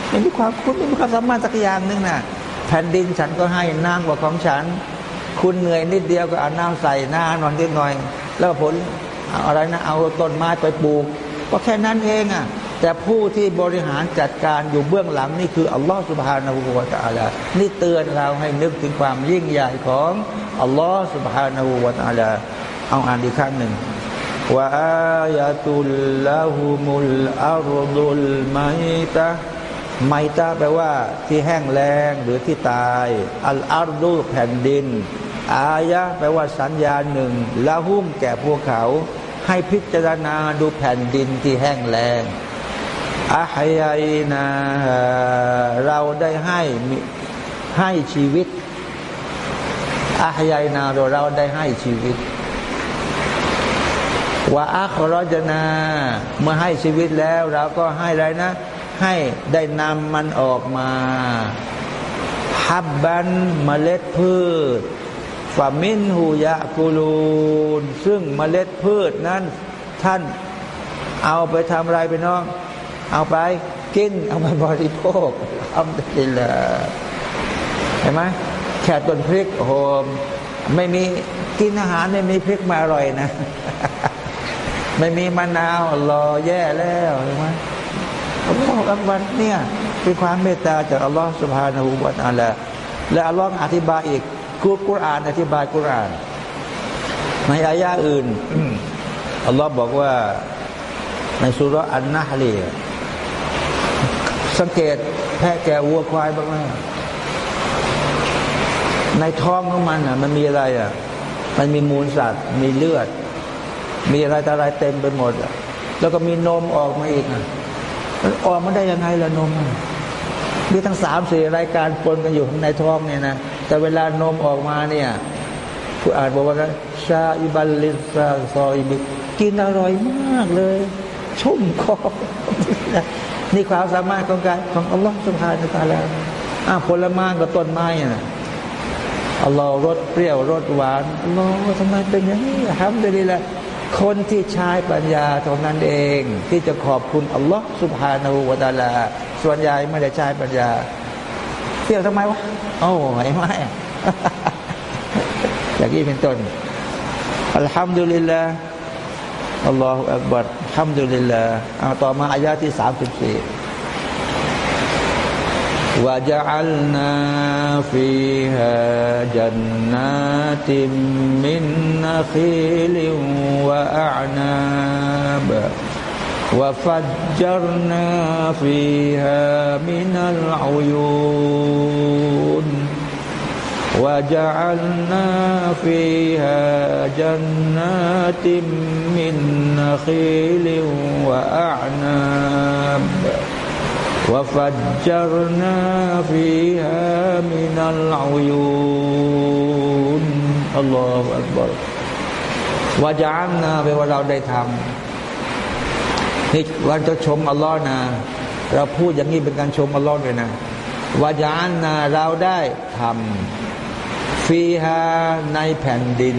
[SPEAKER 2] ไม่มีความคุณไม่มีความสามารถสักอย่างหนึ่งนะแผ่นดินฉันก็ให้น้ำกว่าของฉัน คุณเหนื่อยนิดเดียวก็เอาน้ำใส่หน้านอนนิดหน่อย แล้วผลอะไรนะ เอาต้นไม้ไปปลูก ก็แค่นั้นเองอะแต่ผู้ที่บริหารจัดการอยู่เบื้องหลังนี่คืออัลลอฮฺสุบฮานาหูวาตาลานี่เตือนเราให้นึกถึงความยิ่งใหญ่ของอัลลอฮฺสุบฮานาหูวาตาลาเอาอ่านอีกครั้งหนึ่งว่าอายะตุลลาหุมุลอารดุลไมตะ ไมตะแปลว่าที่แห้งแล้งหรือที่ตาย อัลอารดุแผ่นดิน อายะแปลว่าสัญญาหนึ่งละหุ้มแก่พวกเขา ให้พิจารณาดูแผ่นดินที่แห้งแล้งอาฮยายนาเราได้ให้ให้ชีวิตอาฮยายนาเราเราได้ให้ชีวิตว่าอัครจนาเมื่อให้ชีวิตแล้ว เราก็ให้อะไรนะ ให้ได้นำมันออกมาฮับบันเมล็ดพืชฟามินหูยะกูลูน ซึ่งเมล็ดพืชนั้น ท่านเอาไปทำอะไรไปน้อง เอาไปกิน เอาไปบริโภคอัลลอฮเห็นไหมแค่ต้นพริกโหมไม่มีกินอาหารไม่มีพริกมาอร่อยนะ ไม่มีมะนาวรอแย่แล้วเห็นไหม อัลลอฮฺอักบัรเนี่ยเป็นความเมตตาจากอัลลอฮฺสุบฮานาหูวาตาละและอัลลอฮฺอธิบายอีกกุรกุรอาน อธิบายกุรอาน ในอายะอื่นอัลลอฮฺบอกว่าในสุรอันนะฮลีสังเกตแพะแกวัวควายบ้างไหมในท้องของมันอะ มันมีอะไรอะ มันมีมูลสัตว์ มีเลือด มีอะไรต่อะไรเต็มไปหมด แล้วก็มีนมออกมาอีกอะ ออกมาได้ยังไงละนมมีทั้งสามสี่รายการปนกันอยู่ข้างในท้องเนี่ยนะแต่เวลานมออกมาเนี่ยผู้อ่านบอกว่าชาอิบัลลิซาซออิบิกินอร่อยมากเลย ชุ่มคอนี่ความสามารถของการของอัลลอฮฺสุบฮานาตาลาอ่าผลไม้กับต้นไม้น่ะอัลลอฮ์รสเปรี้ยวรสหวานอัลลอฮ์ทำไมเป็นอย่างนี้ทำได้ดีละ คนที่ใช้ปัญญาเท่านั้นเอง ที่จะขอบคุณอัลลอฮ์สุบฮานาหูวาตาลา ส่วนใหญ่ไม่ได้ใช้ปัญญาเปรี้ยวทำไมวะโอ้ไม่ไม่อย่างนี้เป็นต้นอัลฮัมดุลิลลาห์อัลลอฮฺอักบัรฮัมดุลิลลาห์เอาต่อมาอายาที่สามสิบสี่ وجعلنا فيها جنات من نخيل وأعناب وفجرنا فيها من العيون وجعلنا فيها جنات من نخيل وأعناب وفجرنا فيها من العيون الله أكبر وجعلنا แปลว่าเราได้ทำนี่เราจะชมอัลลอฮ์นะ เราพูดอย่างนี้เป็นการชมอัลลอฮ์เลยนะ วาจานนาเราได้ทำฟีฮาในแผ่นดิน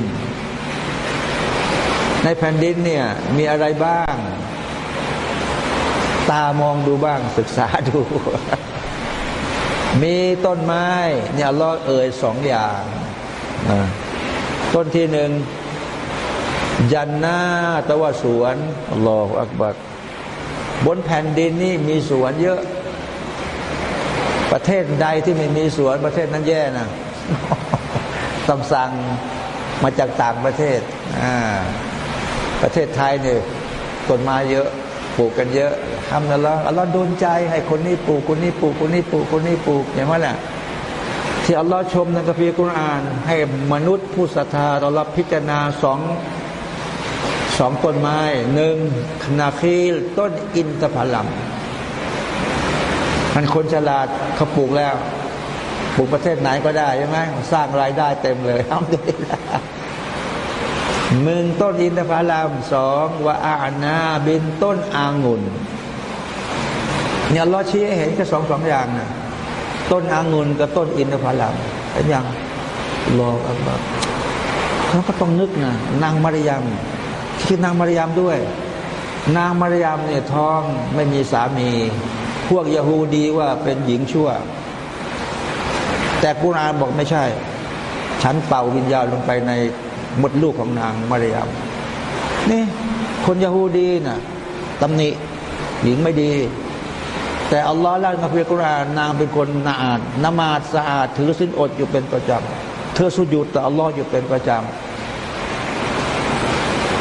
[SPEAKER 2] ในแผ่นดินเนี่ยมีอะไรบ้าง ตามองดูบ้างศึกษาดู มีต้นไม้เนี่ยลอเอ่ยสองอย่างต้นที่หนึ่งยันนาตะว่าสวนอัลอฮฺอักบัรบนแผ่นดินนี่มีสวนเยอะ ประเทศใดที่ไม่มีสวนประเทศนั้นแย่นะต้องสั่งมาจากต่างประเทศอ่าประเทศไทยเนี่ยต้นไม้เยอะ ปลูกกันเยอะ ทำนั่นแล้วอัลลอฮ์โดนใจให้คนนี้ปลูกคนนี้ปลูกคนนี้ปลูกคนนี้ปลูกอย่างนั้นแหละที่อัลลอฮ์ชมในกัมภีร์กุรอาน ให้มนุษย์ผู้ศรัทธาเรารับพิจารณาสองสองต้นไม้หนึ่งคนาคีลต้นอินทผลัมมันคนฉลาดเขาปลูกแล้วปลูกประเทศไหนก็ได้ใช่ไหมสร้างรายได้เต็มเลยทำด้วยมึงต้นอินทผลัมสองว่าอาณาบินต้นอางุ่น เนี่ยเราชี้ให้เห็นแค่สองสองอย่างนะต้นอางุ่นกับต้นอินทผลัมเป็นย่างรอแบบเขาก็ต้องนึกนะนางมารยามคิดนางมารยามด้วย นางมารยามเนี่ยท้องไม่มีสามี พวกยาฮูดีว่าเป็นหญิงชั่ว แต่กุรานบอกไม่ใช่ ฉันเป่าวิญญาณลงไปในมดลูกของนางมารยามนี่คนยาฮูดีนะ่ะตำหนิหญิงไม่ดี แต่อัลลอฮ์เล่าในกุรานนางเป็นคนนาอาดนมาดสะอาด ถือสินอดอยู่เป็นประจำเธอสุญูดต่ออัลลอฮ์อยู่เป็นประจำ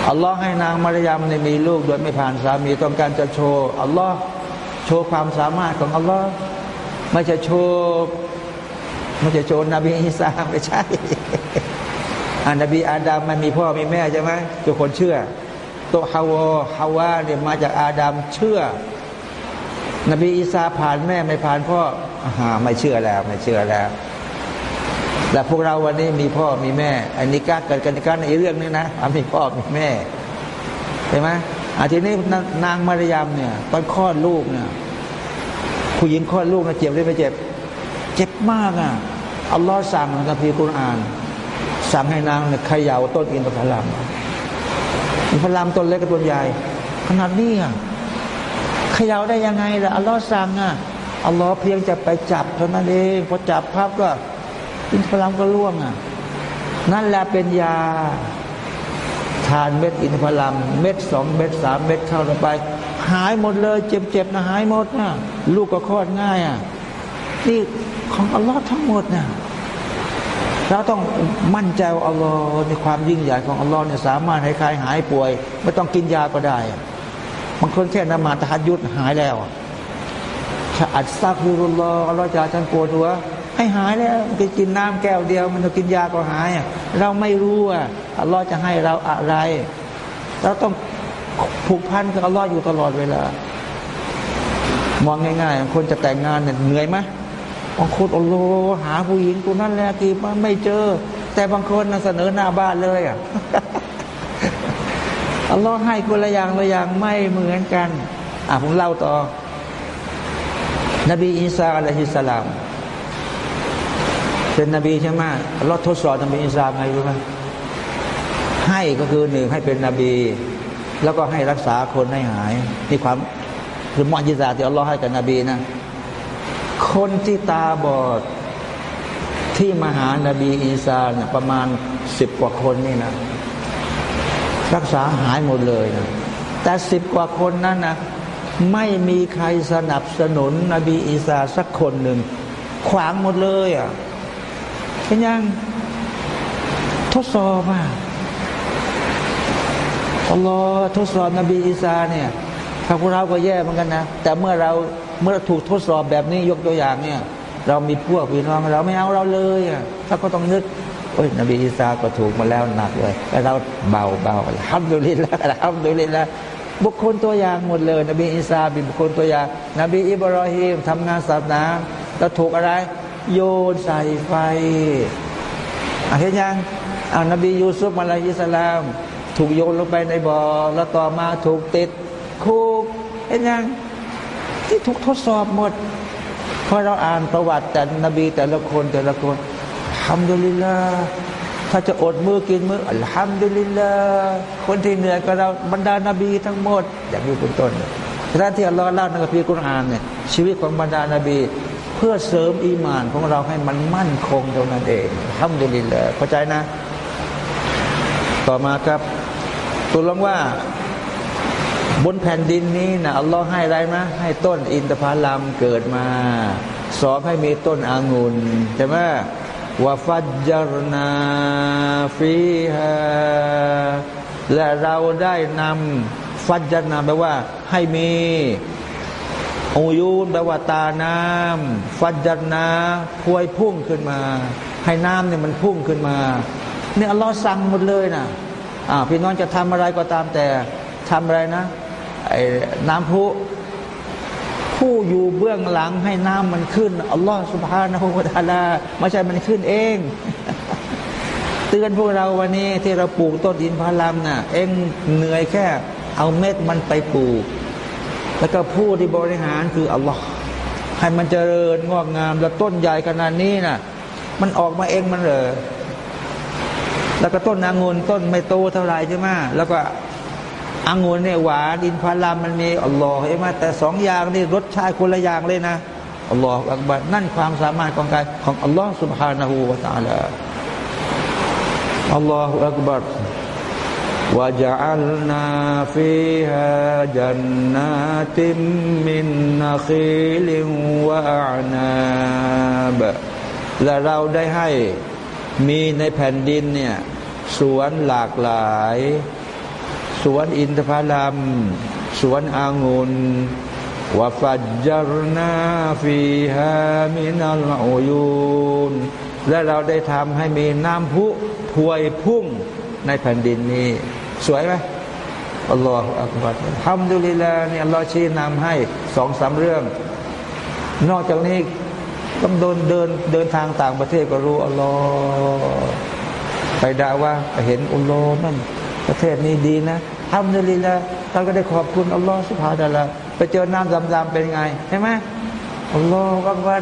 [SPEAKER 2] อัลลอฮ์ให้นางมารยามในมีลูกโดยไม่ผ่านสามีต้องการจะโชว์อัลลอฮ์โชว์ความสามารถของอัลลอฮ์ไม่ใช่โชว์ไม่ใช่โชว์นบีอิสาไม่ใช่อานนบีอาดัมมันมีพ่อมีแม่ใช่ไหมทุกคนเชื่อตัวฮาวฮาวาเนี่ยมาจากอาดัมเชื่อ นบีอีสาผ่านแม่ไม่ผ่านพ่ออาไม่เชื่อแล้วไม่เชื่อแล้ว แต่พวกเราวันนี้มีพ่อมีแม่อันนี้ก้าเกิดกันการในเรื่องนี้นะมีพ่อมีแม่ใช่ไหมอาทีนี้นางมารยามเนี่ยตอนคลอดลูกเนี่ยผู้หญิงคลอดลูกนะเจ็บหรือไม่เจ็บ เจ็บมากอะอัลลอฮ์สั่งในคัมภีร์คุรอาน สั่งให้นางเนี่ยขย่าต้นอินทผลัมอินทผลัมต้นเล็กกับต้นใหญ่ ขนาดนี้อะ ขย่าได้ยังไงล่ะอัลลอฮ์สั่งอะอัลลอฮ์เพียงจะไปจับเท่านั้นเองพอจับภาพก็อินทผลัมก็ร่วงอะนั่นแหละเป็นยา ทานเม็ดอินทผลัมเม็ดสองเม็ดสามเม็ดเข้าลงไป หายหมดเลยเจ็บๆนะหายหมดนะลูกก็คลอดง่ายอะนี่ของอัลลอฮ์ทั้งหมดนะเราต้องมั่นใจว่าอัลลอฮ์ในความยิ่งใหญ่ของอัลลอฮ์เนี่ยสามารถให้ใครหายป่วย ไม่ต้องกินยาก็ได้ บางคนแค่นมาตะฮัดยุดหายแล้วถ้าอัดซักฟิรุลลอฮ์อัลลอฮ์จะจันปวดหัวให้หายแล้วไปกินน้ำแก้วเดียว มันจะกินยาก็หาย เราไม่รู้อะอัลลอฮ์จะให้เราอะไร เราต้องผูกพันกับอัลลอฮ์อยู่ตลอดเวลา มองง่ายๆคนจะแต่งงานเนี่ยเหนื่อยไหมบางคนโอ้โหหาผู้หญิงคนนั้นแหละกี่มาไม่เจอ แต่บางคนเสนอหน้าบ้านเลยอะ อัลลอฮ์ให้คนละอย่างละอย่างไม่เหมือนกันอะผมเล่าต่อ นบีอิสาอะลัยฮิสสลาม เป็นนบีใช่ไหมเราทดสอบนบีอิสาไงรู้ไหมให้ก็คือหนึ่งให้เป็นนบี แล้วก็ให้รักษาคนให้หายนี่ความคือมอญิซาที่อัลลอฮ์ให้กับนบีนะคนที่ตาบอดที่มาหานบีอีสาเนี่ยประมาณสิบกว่าคนนี่นะ รักษาหายหมดเลยนะแต่สิบกว่าคนนั้นนะไม่มีใครสนับสนุนนบีอีสาสักคนหนึ่ง ขวางหมดเลยอะเป็นยังทดสอบอะอัลลอฮ์ทดสอบนบีอีสาเนี่ยถ้าพวกเราก็แย่เหมือนกันนะ แต่เมื่อเราเมื่อถูกทดสอบแบบนี้ยกตัวอย่างเนี่ย เรามีพวกพี่น้องเราไม่เอาเราเลยอะถ้าก็ต้องนึก โอ้ยนบีอีสาก็ถูกมาแล้วหนักเลยแต่เราเบาเบาฮัมดุลิลละฮัมดุลิลละบุคคลตัวอย่างหมดเลย นบีอีสาเป็นบุคคลตัวอย่าง นบีอิบรอฮิมทำงานศาสนาแล้วถูกอะไร โยนใส่ไฟเห็นยังอานบียูซุฟมาลาอิสลาม ถูกโยนลงไปในบ่อแล้วต่อมาถูกติดคุกเห็นยังที่ถูกทดสอบหมดเพราะเราอ่านประวัติแต่นบีแต่ละคนแต่ละคน ทำดุลิลลาถ้าจะอดมือกินมืออัลฮัมดุลิลลาคนที่เหนื่อยก็เราบรรดานาบีทั้งหมด อย่างนี้เป็นต้นท่านที่อัลลอฮ์เล่าในคัมภีร์กุรอานเนี่ยชีวิตของบรรดานาบี เพื่อเสริมอีมานของเราให้มันมั่นคงตรงนั้นเองทำดุลิลลาเข้าใจนะ ต่อมาครับตุลงว่าบนแผ่นดินนี้นะอัลลอฮ์ให้อะไรนะให้ต้นอินทผลัมเกิดมา สองให้มีต้นอางุ่นใช่ไหม ว่าฟัจจรนาฟีฮาและเราได้นำฟัจจรนาแปลว่า ให้มีอูยูนแปลว่าตาน้ำฟัจจรนาพวยพุ่งขึ้นมา ให้น้ำเนี่ยมันพุ่งขึ้นมาเนี่ยอัลลอฮ์สั่งหมดเลยนะอ่าพี่น้องจะทำอะไรก็ตามแต่ทำอะไรนะไอ้น้ำพุ ผู้อยู่เบื้องหลังให้น้ำมันขึ้นอัลลอฮฺสุบฮานะฮูวะตาลาไม่ใช่มันขึ้นเอง เตือนพวกเราวันนี้ที่เราปลูกต้นอินทผลัมนะ่ะ เองเหนื่อยแค่ เอาเม็ดมันไปปลูก แล้วก็ผู้ที่บริหารคืออัลลอฮ์ให้มันเจริญงอกงามแล้วต้นใหญ่ขนาดนี้นะ่ะ มันออกมาเองมันเลยแล้วก็ต้นนางงูนต้นไม่โตเท่าไรใช่ไหมแล้วก็ อังุนเนี่ยหวานอินพารามันมีอัลลอฮ์เห็นไหมแต่สองอย่างนี่รสชาติคนละอย่างเลยนะอัลลอฮ์อักบัรนั่นความสามารถของการของอัลลอฮ์ سبحانه และ تعالى อัลลอฮฺอักบัร وجعلنا فيها جنات من نخيل وأعناب และเราได้ให้มีในแผ่นดินเนี่ยสวนหลากหลาย สวนอินทผลัมสวนอางุนวาฟัจจารนาฟีฮามินัลอยูนและเราได้ทำให้มีน้ำพุพวยพุ่งในแผ่นดินนี้ สวยไหมอัลลอฮฺอักบัรทำดุลิลาเนี่ยอัลลอฮ์ชี้นำให้สองสามเรื่อง นอกจากนี้ต้องเดินเดินเดินทางต่างประเทศก็รู้อัลลอฮ์ไปด่าว่าเห็นอุลโลนั่นประเทศนี้ดีนะ ทำดุลิละเราก็ได้ขอบคุณอัลลอฮ์สุภาดาละไปเจอน้ำซำๆเป็นไงใช่ไหมอัลลอฮ์ว่าว่า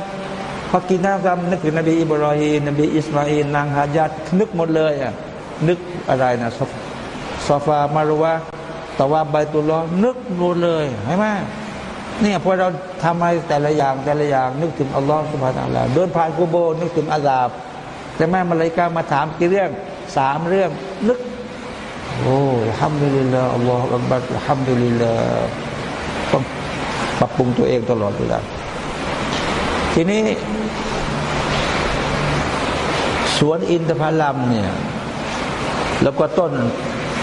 [SPEAKER 2] พอกินน้ำซำนึกถึงนบีอิบรอฮีนบีอิสมาอินนางฮาญัดนึกหมดเลยอะนึกอะไรนะซอฟามารวะตะว่าใบตุลอนึกหมดเลยใช่ไหมเนี่ยพอเราทำอะไรแต่ละอย่างแต่ละอย่าง นึกถึงอัลลอฮ์สุภาดาละเดินผ่านกูโบนึกถึงอาซาบแต่แม่มาเลยกามาถามกี่เรื่องสามเรื่อง นึก ฮัมดุลิลลาอัลลอฮฺอัลบัรฮัมดุลิลลาต้องปรับปรุงตัวเองตลอดเวลาทีนี้ สวนอินทผลัมเนี่ย แล้วก็ต้น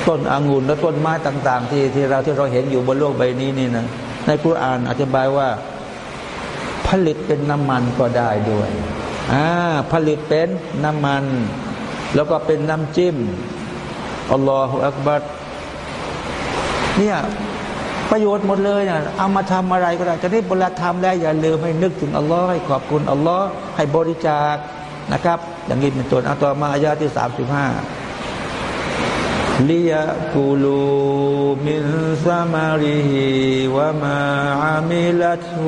[SPEAKER 2] ต้นองุ่นและต้นไม้ต่าง ๆ ที่ที่เราที่เราเห็นอยู่บนโลกใบนี้นี่นะในคุรานอธิบายว่า ผลิตเป็นน้ำมันก็ได้ด้วยอ่าผลิตเป็นน้ำมัน แล้วก็เป็นน้ำจิ้มอัลลอฮฺอักบัด เนี่ยประโยชน์หมดเลยเนี่ยเอามาทำอะไรก็ได้จะได้บริทำแล้วอย่าลืมให้นึกถึงอัลลอฮ์ให้ขอบคุณอัลลอฮ์ให้บริจาคนะครับ อย่างนี้เป็นต้นอัตมาอายาที่สามสิบห้าลียกูลูมินซามาริฮิวะมาอามิลัตฮ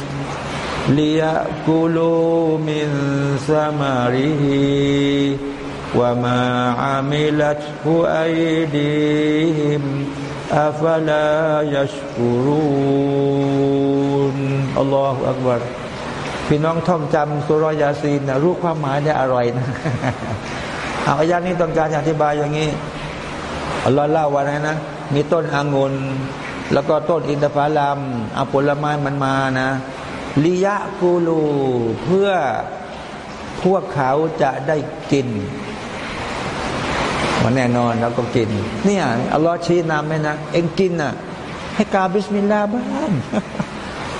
[SPEAKER 2] ุ ลิยกุลูมินสมาริฮีว่ามาอามิลัตฮุไอดีฮิมอัฟลายชกุรุนอัลลอฮฺอักบารพี่น้องท่องจำสุรยาซีนนะรู้ความหมายเนี่ยอร่อยนะเอาอายะนี้ต้องการอธิบายอย่างนี้อัลลอฮ์เล่าว่าไงนะ มีต้นองุ่นแล้วก็ต้นอินทผลัมเอาผลไม้มันมานะ ลิยะกูลู เพื่อพวกเขาจะได้กินมันแน่นอนเราก็กิน เนี่ยอัลลอฮ์ชี้นำไหมนะ เองกินน่ะ ให้กล่าว بسم الله บ้าง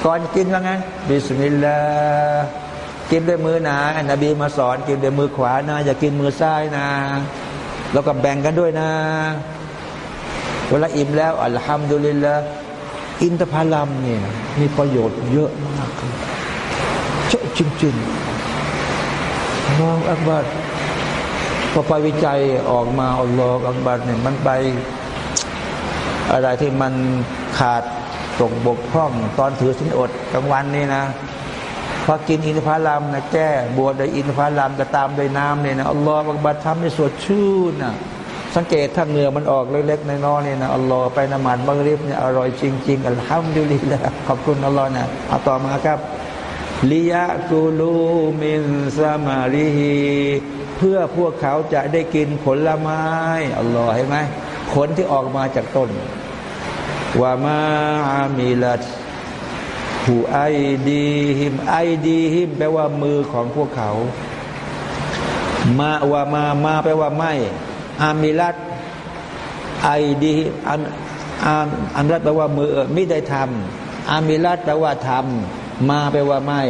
[SPEAKER 2] ก่อนกินว่าไงบิสมิลลาห์กินด้วยมือหนาอนบีมาสอน กินด้วยมือขวานะ อย่ากินมือซ้ายนะ แล้วก็แบ่งกันด้วยนะ เวลาอิ่มแล้วอัลฮัมดุลิลละ อินทผลัมเนี่ยมีประโยชน์เยอะมากเยอะจริงๆมองอักบัดพอไปวิจัยออกมาอัลลอฮฺอักบัดเนี่ยมันไปอะไรที่มันขาดตกบกพร่องตอนถือสินอดกลางวันนี่นะพอกินอินทผลัมนะแก้บวชด้วยอินทผลัมก็ตามด้วยน้ำเนี่ยนะอัลลอฮฺบักบัดทำให้สดชื่นนะ สังเกตถ้าเหงื่อมันออกเล็กๆน้อยๆเนี่ยนะอัลลอฮฺไปนมาดบังริบเนี่ยอร่อยจริงๆอัลฮัมดุลิลละขอบคุณอัลลอฮฺนะเอาต่อมาครับลิยะกูลูมินซามาริฮีเพื่อพวกเขาจะได้กินผลไม้อัลลอฮ์เห็นไหมผลที่ออกมาจากต้นวามาอามิลัตหูไอดีหิมไอดีหิมแปลว่ามือของพวกเขา มาวามามาแปลว่าไม่ อามิลัตไอดีอันอันอันรัตแปลว่ามือไม่ได้ทำอามิลัตแปลว่าทำมาแปลว่าไม่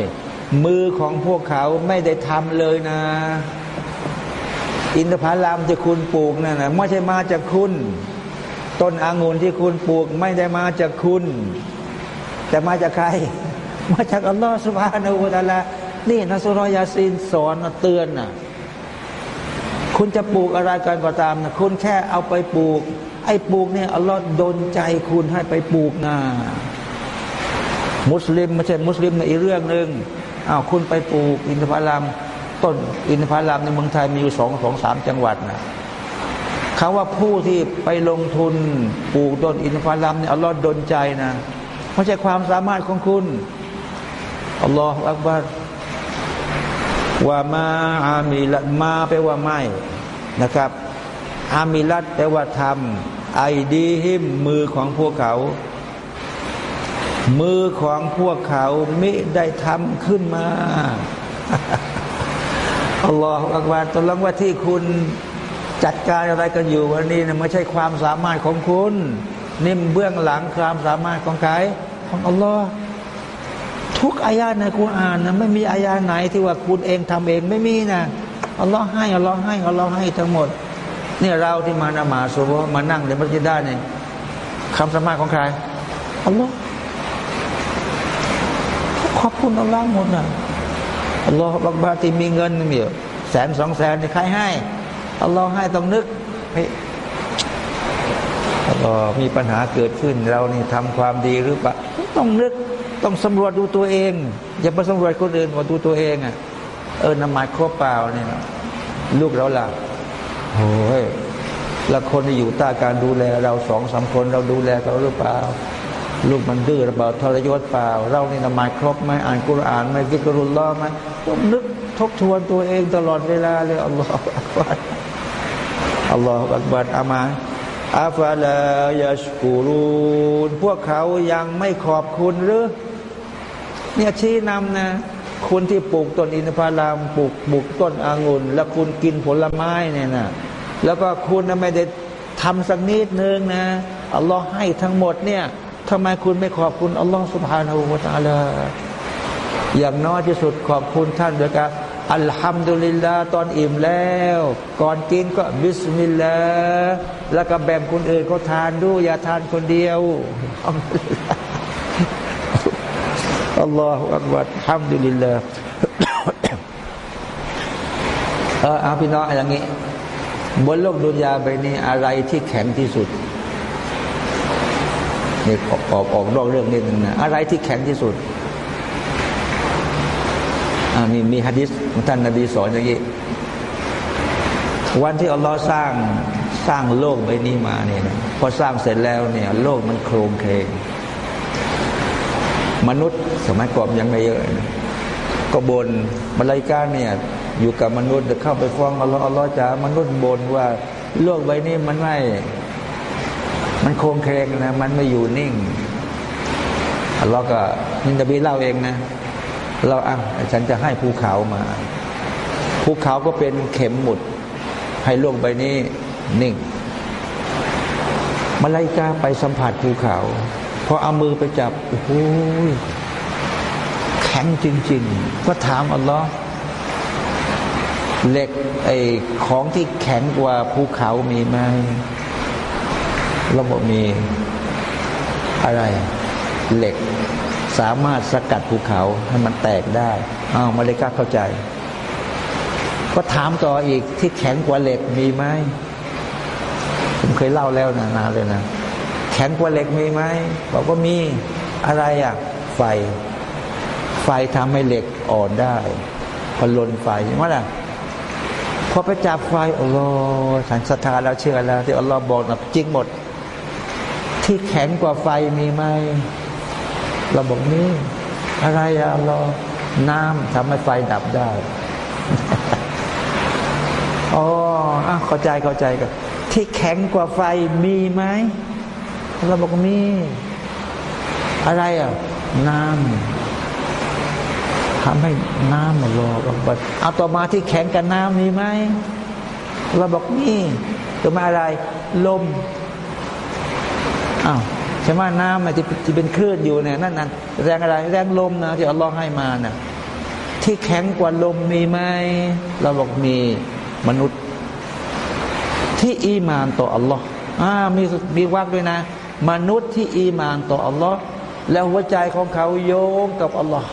[SPEAKER 2] มือของพวกเขาไม่ได้ทำเลยนะ อินทผลัมที่คุณปลูกนั่นนะไม่ใช่มาจากคุณ ต้นอางุ่นที่คุณปลูกไม่ได้มาจากคุณ แต่มาจากใคร มาจากอัลลอฮฺสุบฮานาอูตะละนี่นัสรอยาซีนสอนเตือนน่ะ คุณจะปลูกอะไรกันก็ตามนะคุณแค่เอาไปปลูก ไอ้ปลูกเนี่ยอัลลอฮ์ดนใจคุณให้ไปปลูกนามุสลิมไม่ใช่มุสลิมในอีกเรื่องหนึ่งอ้าวคุณไปปลูกอินทผลัมต้นอินทผลัมในเมืองไทยมีอยู่สองสองสามจังหวัดนะเขาว่าผู้ที่ไปลงทุนปลูกต้นอินทผลัมเนี่ยอัลลอฮ์ดนใจนะไม่ใช่ความสามารถของคุณอัลลอฮฺอักบัร ว่ามาอามิลัดมาแปลว่าไม่นะครับ อามิลัดแปลว่าทำไอดีหิมมือของพวกเขา มือของพวกเขามิได้ทำขึ้นมาอัลลอฮฺอักบารตกลงว่าที่คุณจัดการอะไรกันอยู่วันนี้นะไม่ใช่ความสามารถของคุณนิ่มเบื้องหลังความสามารถของใครของอัลลอฮ์ ทุกอายาในคุรานนะไม่มีอายาไหนที่ว่าคุณเองทำเองไม่มีนะอัลลอฮ์ให้อัลลอฮ์ให้อัลลอฮ์ให้ทั้งหมดเนี่ยเราที่มานมาสุบมานั่งในมัสยิดได้เนี่ยคำสมาของใครอัลลอฮ์ขอบคุณอัลลอฮ์หมดนะอัลลอฮ์บักบาที่มีเงินมีแสนสองแสนใครให้อัลลอฮ์ให้ต้องนึกอัลลอฮ์มีปัญหาเกิดขึ้นเรานี่ทำความดีหรือเปล่าต้องนึก ต้องสำรวจดูตัวเอง อย่าไปสำรวจคนอื่นว่าดูตัวเองอะเออนมาครบเปล่าเนี่ยลูกเราล่ะโอ้ยแล้วคนที่อยู่ใต้การดูแลเราสองสามคนเราดูแลเขาหรือเปล่า ลูกมันดื้อหรือเปล่าทรยศเปล่า เรานี่นมาครบไหมอ่านกุรอานไหมกิกรุลล้อไหมต้องนึกทบทวนตัวเองตลอดเวลาเลยอัลลอฮฺอักบัรอัลลอฮฺอักบัรอามาอาฟาลายาชกูรูนพวกเขายังไม่ขอบคุณหรือ เนี่ยชี้นำนะคุณที่ปลูกต้นอินทผลัมปลูกปลูกต้นองุ่น แล้วคุณกินผลไม้เนี่ยนะแล้วก็คุณไม่ได้ทำสักนิดนึงนะอัลลอฮ์ให้ทั้งหมดเนี่ยทำไมคุณไม่ขอบคุณอัลลอฮ์ سبحانه وتعالى อย่างน้อยที่สุดขอบคุณท่านด้วยกันالحمد لله ตอนอิ่มแล้ว ก่อนกินก็ بسم الله แล้วก็แบ่งคนอื่นเขาทานด้วยอย่าทานคนเดียวالله أكبر الحمد للهเออเอาพี่น้องอย่างนี้ บนโลกดุนยาใบนี้อะไรที่แข็งที่สุดนี่ออกออกออกนอกเรื่องนิดนึงนะอะไรที่แข็งที่สุดมีมีฮะดิษท่านนบีสอนอย่างนี้วันที่อัลลอฮ์สร้างสร้างโลกใบนี้มาเนี่ยพอสร้างเสร็จแล้วเนี่ย โลกมันโครงเคง มนุษย์ สมัยก่อนยังไม่เยอะ ก็บนมาลายกาเนี่ยอยู่กับมนุษย์เข้าไปฟ้องอัลลอฮ์อัลลอฮ์จะมนุษย์บนว่า โลกใบนี้มันไม่ มันโครงเคงนะ มันไม่อยู่นิ่งอัลลอฮ์ก็นินตบีเล่าเองนะ เราอะฉันจะให้ภูเขามาภูเขาก็เป็นเข็มหมุด ให้โลกใบนี้นิ่งมาลายกาไปสัมผัสภูเขา อเอามือไปจับโอ้โหแข็งจริง ๆ ก็ถามอัลลอฮ์เหล็กไอ้ของที่แข็งกว่าภูเขามีไหมเราบอกมีอะไร เหล็กสามารถสกัดภูเขาให้มันแตกได้อ้าวมาเลกาเข้าใจ ก็ถามต่ออีกที่แข็งกว่าเหล็กมีไหมผมเคยเล่าแล้วนะนานเลยนะ แข็งกว่าเหล็กมีไหมบอกว่ามีอะไรอะไฟ ไฟทำให้เหล็กอ่อนได้ พอลนไฟใช่ไหมล่ะพอไปจับไฟอัลลอฮ์สันศรัทธาแล้วเชื่อแล้ว ที่อัลลอฮ์บอกนะจริงหมด ที่แข็งกว่าไฟมีไหมเราบอกนี่อะไรอะอัลลอฮ์น้ำทำให้ไฟดับได้อ๋อเข้าใจเข้าใจกันที่แข็งกว่าไฟมีไหม เราบอกมี อะไรอะ น้ำทำให้น้ำมันรอลงไปเอาต่อมาที่แข็งกับน้ำมีไหมเราบอกมีต่อมาอะไร ลมอ้าวใช่ไหมน้ำมันจะจะเป็นคลื่นอยู่เนี่ยนั่นนั่นแรงอะไร แรงลมนะที่อัลลอฮ์ให้มานะ่ะที่แข็งกว่าลมมีไหมเราบอกมีมนุษย์ ที่อีมานต่ออัลลอฮ์อ่ามีมีวักด้วยนะ มนุษย์ที่อีมานต่ออัลลอฮ์แล้วหัวใจของเขาโยงกับอัลลอฮ์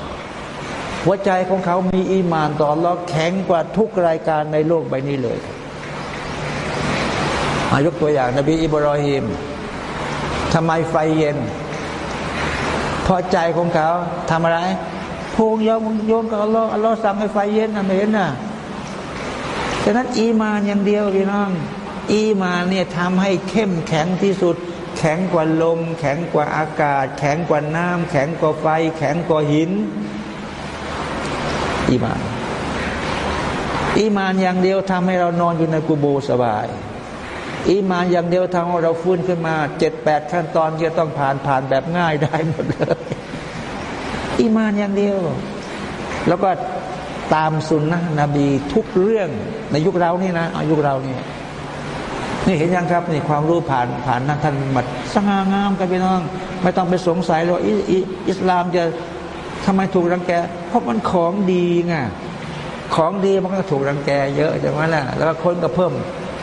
[SPEAKER 2] หัวใจของเขามีอีมานต่ออัลลอฮ์แข็งกว่าทุกรายการในโลกใบนี้เลยมายกตัวอย่างนบีอิบรอฮิมทำไมไฟเย็นพอใจของเขาทำอะไรพงยอมโยมกับอัลลอฮ์อัลลอฮ์สั่งให้ไฟเย็นนะไม่เห็นนะฉะนั้นอีมานอย่างเดียวพี่น้อง อีมานเนี่ยทำให้เข้มแข็งที่สุด แข็งกว่าลม แข็งกว่าอากาศ แข็งกว่าน้ำแข็งกว่าไฟ แข็งกว่าหิน อีมาน อีมานอย่างเดียวทำให้เรานอนอยู่ในกูโบสบาย อีมานอย่างเดียวทำให้เราฟื้นขึ้นมาเจ็ดแปดขั้นตอนจะต้องผ่านผ่านแบบง่ายได้หมดเลยอีมานอย่างเดียว แล้วก็ตามสุนนะนบีทุกเรื่องในยุคเรานี่นะอายุคเรานี่ นี่เห็นยังครับนี่ความรู้ผ่านผ่านนักท่านมัดสง่างามกันพี่น้อง ไม่ต้องไปสงสัยว่าอิสลามจะทำไมถูกรังแก เพราะมันของดีไงของดีมันก็ถูกรังแกเยอะใช่ไหมล่ะแล้วคนก็เพิ่ม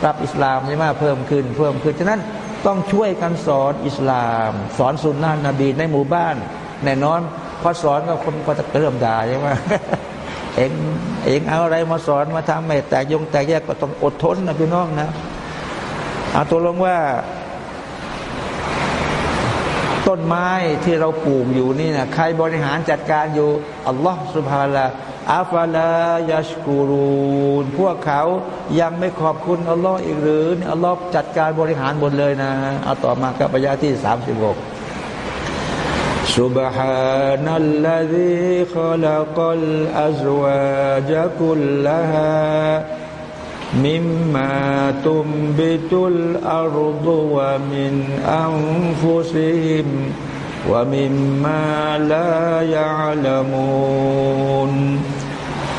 [SPEAKER 2] รับอิสลามใช่ไหมเพิ่มขึ้นเพิ่มขึ้นฉะนั้นต้องช่วยกันสอนอิสลาม สอนสุนนะนบีในหมู่บ้าน แน่นอนพอสอนก็คนก็จะเริ่มด่าใช่ไหมเองเองเอาอะไรมาสอนมาทำไม่แต่ยงแต่แยกก็ต้องอดทนนะพี่น้องนะ เอาตัวลงว่า ต้นไม้ที่เราปลูกอยู่นี่นะใครบริหารจัดการอยู่อัลลอฮฺสุบฮาละอัฟลายาชกูรูนพวกเขายังไม่ขอบคุณอัลลอฮ์อีกหรืออัลลอฮ์จัดการบริหารหมดเลยนะเอาต่อมากับปยาที่สามสิบหก سبحان الذي خلق الأزواج كلها مما تنبت الأرض ومن أنفسهم ومما لا يعلمون.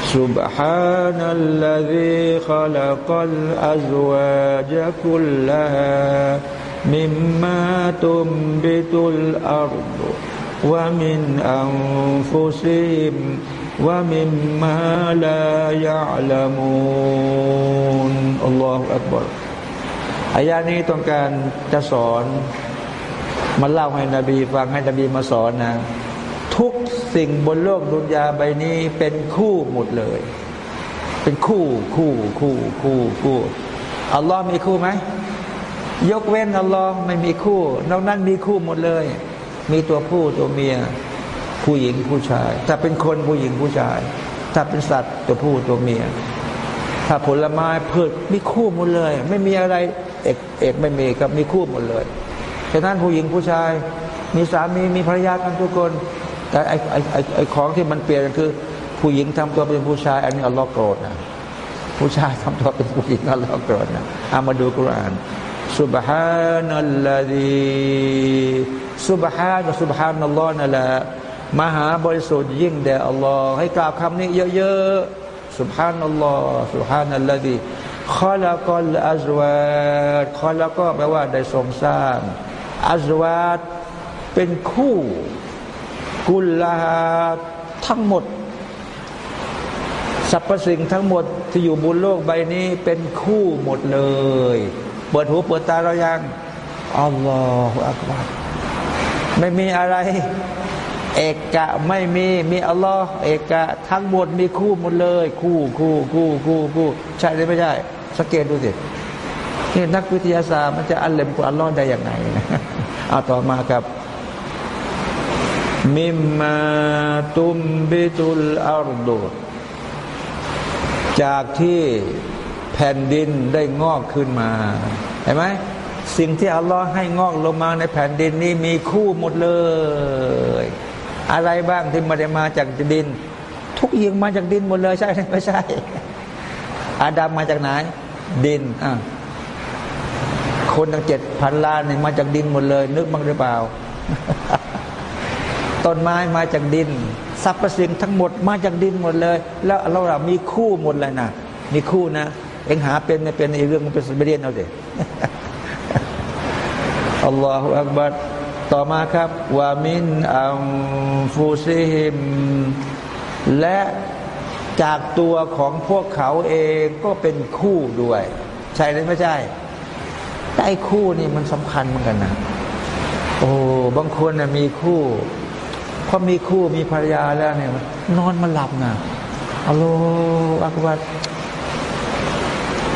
[SPEAKER 2] سبحان الذي خلق الأزواج كلها مما تنبت الأرض ومن أنفسهم ومما لا يعلمون الله أكبر อายานี้ต้องการจะสอนมาเล่าให้นบีฟังให้นบีมาสอนนะ ทุกสิ่งบนโลกดุนยาใบนี้เป็นคู่หมดเลย เป็นคู่คู่คู่คู่คู่อัลลอฮ์มีคู่ไหมยกเว้นอัลลอฮ์ไม่มีคู่นอกนั้นมีคู่หมดเลยมีตัวผู้ตัวเมีย ผู้หญิงผู้ชาย ถ้าเป็นคนผู้หญิงผู้ชาย ถ้าเป็นสัตว์ตัวผู้ตัวเมีย ถ้าผลไม้พืชมีคู่หมดเลย ไม่มีอะไรเอกเอกไม่มีกับมีคู่หมดเลยฉะนั้นผู้หญิงผู้ชาย มีสามีมีภรรยากันทุกคน แต่ไอ้ไอ้ไอ้ไอ้ของที่มันเปลี่ยนคือ ผู้หญิงทำตัวเป็นผู้ชาย อันนี้อัลลอฮ์โกรธนะผู้ชายทำตัวเป็นผู้หญิงอัลลอฮ์โกรธนะเอามาดูกุรอาน سبحان الذي สุบฮานสุบฮานัลลอฮ์นั่นแหละ มหาบริสุทธิ์ยิ่งแด่อัลลอฮ์ให้กล่าวคำนี้เยอะๆสุบฮานัลลอฮ์สุบฮานัลลอฮีขอละกอลอัจวาดขอละก็แปลว่าได้ทรงสร้างอัจวาดเป็นคู่ กุลลาทั้งหมดสรรพสิ่งทั้งหมดที่อยู่บนโลกใบนี้เป็นคู่หมดเลย เปิดหูเปิดตาเรายังอัลลอฮฺอักบารไม่มีอะไร เอกกะไม่มี มีอัลลอฮ์เอกกะทั้งหมดมีคู่หมดเลย คู่คู่คู่คู่คู่ใช่หรือไม่ใช่สังเกตดูสินี่นักวิทยาศาสตร์มันจะอัลเลมกับอัลลอฮ์ได้อย่างไง
[SPEAKER 1] เอาต่อมาครับมิมมาตุมบิตุลอารดูจากที่แผ่นดินได้งอกขึ้นมาเห็นไหมสิ่งที่อัลลอฮ์ให้งอกลงมาในแผ่นดินนี้มีคู่หมดเลย อะไรบ้างที่มาได้มาจากดิน ทุกอย่างมาจากดินหมดเลยใช่ไหมไม่ใช่ อาดัมมาจากไหน ดินอะคนทั้งเจ็ดพันล้านเนี่ยมาจากดินหมดเลย นึกบ้างหรือเปล่า ต้นไม้มาจากดินสรรพสิ่งทั้งหมดมาจากดินหมดเลย แล้วเราเรามีคู่หมดเลยนะมีคู่นะเองหาเป็นไม่เป็นในเรื่องมันเป็นสมเรียนเอาสิอัลลอฮฺอักบัด ต่อมาครับวามินอัมฟูซิฮิม และจากตัวของพวกเขาเองก็เป็นคู่ด้วย ใช่หรือไม่ใช่แต่คู่นี่มันสำคัญเหมือนกันนะโอ้บางคนนะมีคู่พอมีคู่มีภรรยาแล้วเนี่ย นอนมาหลับนะอัลลอักบัด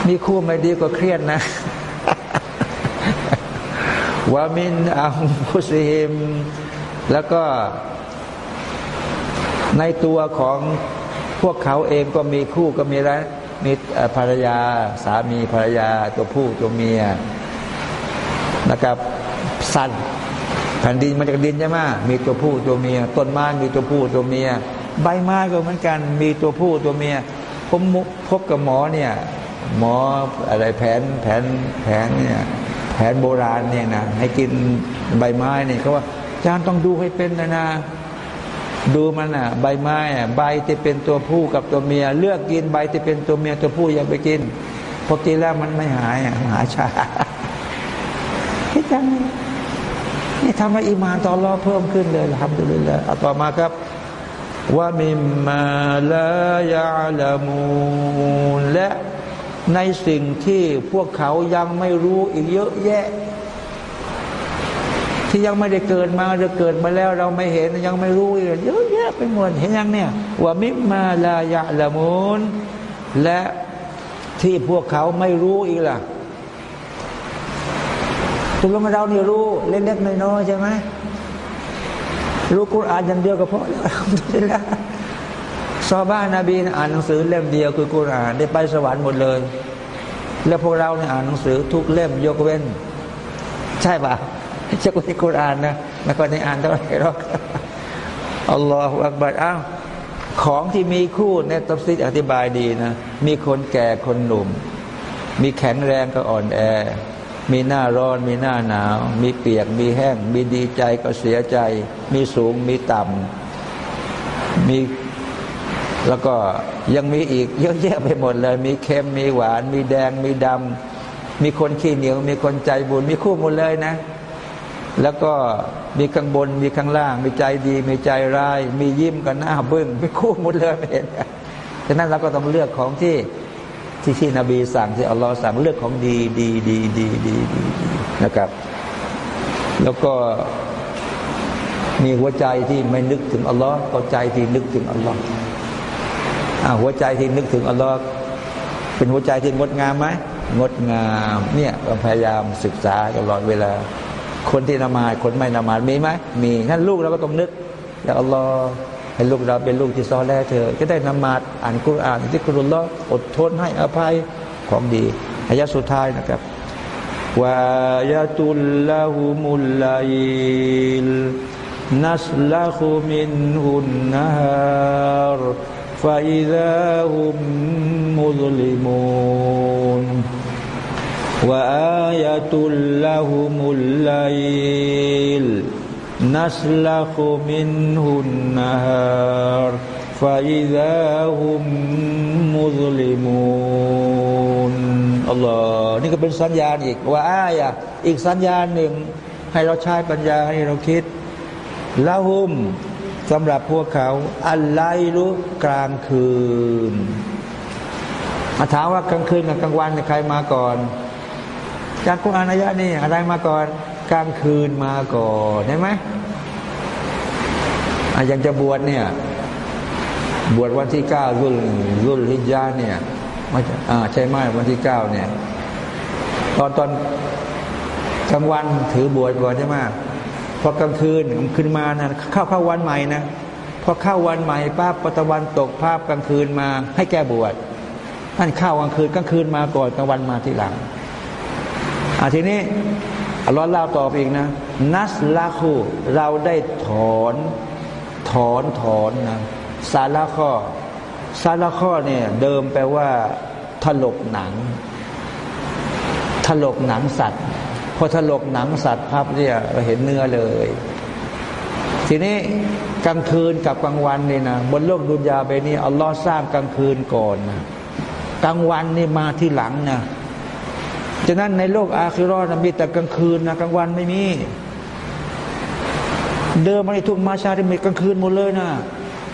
[SPEAKER 1] มีคู่ไม่ดีก็เครียดนะ วามินอัมพุซิฮิมแล้วก็ในตัวของพวกเขาเองก็มีคู่ก็มีอะไรมีภรรยาสามีภรรยาตัวผู้ตัวเมียนะครับสัตว์แผ่นดินมาจากดินใช่ไหมมีตัวผู้ตัวเมีย ต้นไม้มีตัวผู้ตัวเมีย ใบไม้ก็เหมือนกัน มีตัวผู้ตัวเมีย ผมพบกับหมอเนี่ย หมออะไรแผนแผนแผนเนี่ย แผนโบราณเนี่ยนะให้กินใบไม้เนี่ยเขาว่าอาจารย์ต้องดูให้เป็นนะนะดูมันอะ ใบไม้อะใบที่เป็นตัวผู้กับตัวเมีย เลือกกินใบที่เป็นตัวเมียตัวผู้อย่าไปกินพอกินแล้วมันไม่หายอะหาชาที่จังนี่ทำให้อิมานต่อรอเพิ่มขึ้นเลยทำดูเลยเอาต่อมาครับว่ามิมมาลายาลามูและ ในสิ่งที่พวกเขายังไม่รู้อีกเยอะแยะ ที่ยังไม่ได้เกิดมาหรือเกิดมาแล้วเราไม่เห็นยังไม่รู้อีกเยอะแยะไปหมดเห็นยังเนี่ยว่ามิมาลายะละมุนและที่พวกเขาไม่รู้อีกล่ะตัวเราเนี่ยรู้เล็กๆน้อยๆใช่ไหมรู้กุรอานอย่างเดียวก็พอแล้ว ซอบ้านนบีอ่านหนังสือเล่มเดียวคือกุรอานได้ไปสวรรค์หมดเลย แล้วพวกเราเนี่ยอ่านหนังสือทุกเล่มยกเว้น ใช่ปะจะกุรกุรอานนะไม่ค่อยได้อ่านเท่าไหร่หรอกอัลลอฮฺอักบัดอ้าวของที่มีคู่ในตัฟซีอธิบายดีนะ มีคนแก่คนหนุ่ม มีแข็งแรงก็อ่อนแอ มีหน้าร้อน มีหน้าหนาว มีเปียก มีแห้ง มีดีใจก็เสียใจ มีสูง มีต่ำมี แล้วก็ยังมีอีกเยอะแยะไปหมดเลย มีเค็มมีหวาน มีแดง มีดำมีคนขี้เหนียว มีคนใจบุญ มีคู่หมดเลยนะ แล้วก็มีข้างบน มีข้างล่าง มีใจดี มีใจร้าย มียิ้มกันหน้าบึ้งมีคู่หมดเลยเห็นฉะนั้นเราก็ต้องเลือกของที่ที่ที่นบีสั่งที่อัลลอฮ์สั่งเลือกของดีดีดีดีดีดีนะครับ แล้วก็มีหัวใจที่ไม่นึกถึงอัลลอฮ์ก็ใจที่นึกถึงอัลลอฮ์ หัวใจที่นึกถึงอัลลอฮ์เป็นหัวใจที่งดงามไหมงดงามเนี่ยเราพยายามศึกษาตลอดเวลา คนที่นมาดคนไม่นมาดมีไหมมีท่านลูกเราก็ต้องนึกอยาอัลลอฮ์ให้ลูกเราเป็นลูกที่ซอแลเธอก็ได้นมาดอ่านกุรอานที่กุรุลลออดทนให้อภัยของดีอายะสุดท้ายนะครับวายาตุลลาหุมุลลายลนัสลาคุมินหุนนาฮ์ فإذا هم مظلمون وآية لهم الليل نسلخ منه النهار فإذا هم مظلمون อัลลอฮ์นี่ก็เป็นสัญญาณอีกว่าอายะอีกสัญญาณหนึ่ง ให้เราใช้ปัญญาให้เราคิดละหุม สำหรับพวกเขาอัลไลลุกลางคืนมาถามว่ากลางคืนกับกลางวันใครมาก่อน จากกุอาอายะนี่อะไรมาก่อน กลางคืนมาก่อนเห็นไหมอย่างจะบวชเนี่ยบวชวันที่เก้ารุ่นรุ่นฮิจาเนี่ยไม่อ่ใช่ไหมวันที่เก้าเนี่ย ตอนตอน
[SPEAKER 2] กลางวันถือบวชก่อนใช่ไหม พอกลางคืนขึ้นมานะเข้าเข้าวันใหม่นะพอเข้าวันใหม่ป้าปตะวันตกภาพกลางคืนมาให้แก้บวชท่านเข้ากลางคืนกลางคืนมาก่อนกลางวันมาทีหลังอะทีนี้อัลลอฮ์เล่าต่อไปอีกนะ นัสลาคูเราได้ถอนถอนถอนนะซาลาข้อซาลาข้อเนี่ยเดิมแปลว่าถลกหนังถลกหนังสัตว์ อถลกหนังสัตว์ภาพเนี่ยเราเห็นเนื้อเลย ทีนี้กลางคืนกับกลางวันนี่นะบนโลกดุนยาไปนี่อัลลอฮ์สร้างกลางคืนก่อนนะกลางวันนี่มาที่หลังนะฉะนั้นในโลกอาคิรอนะมีแต่กลางคืนนะกลางวันไม่มี เดิมมาในทุกมาชาที่มีกลางคืนหมดเลยนะ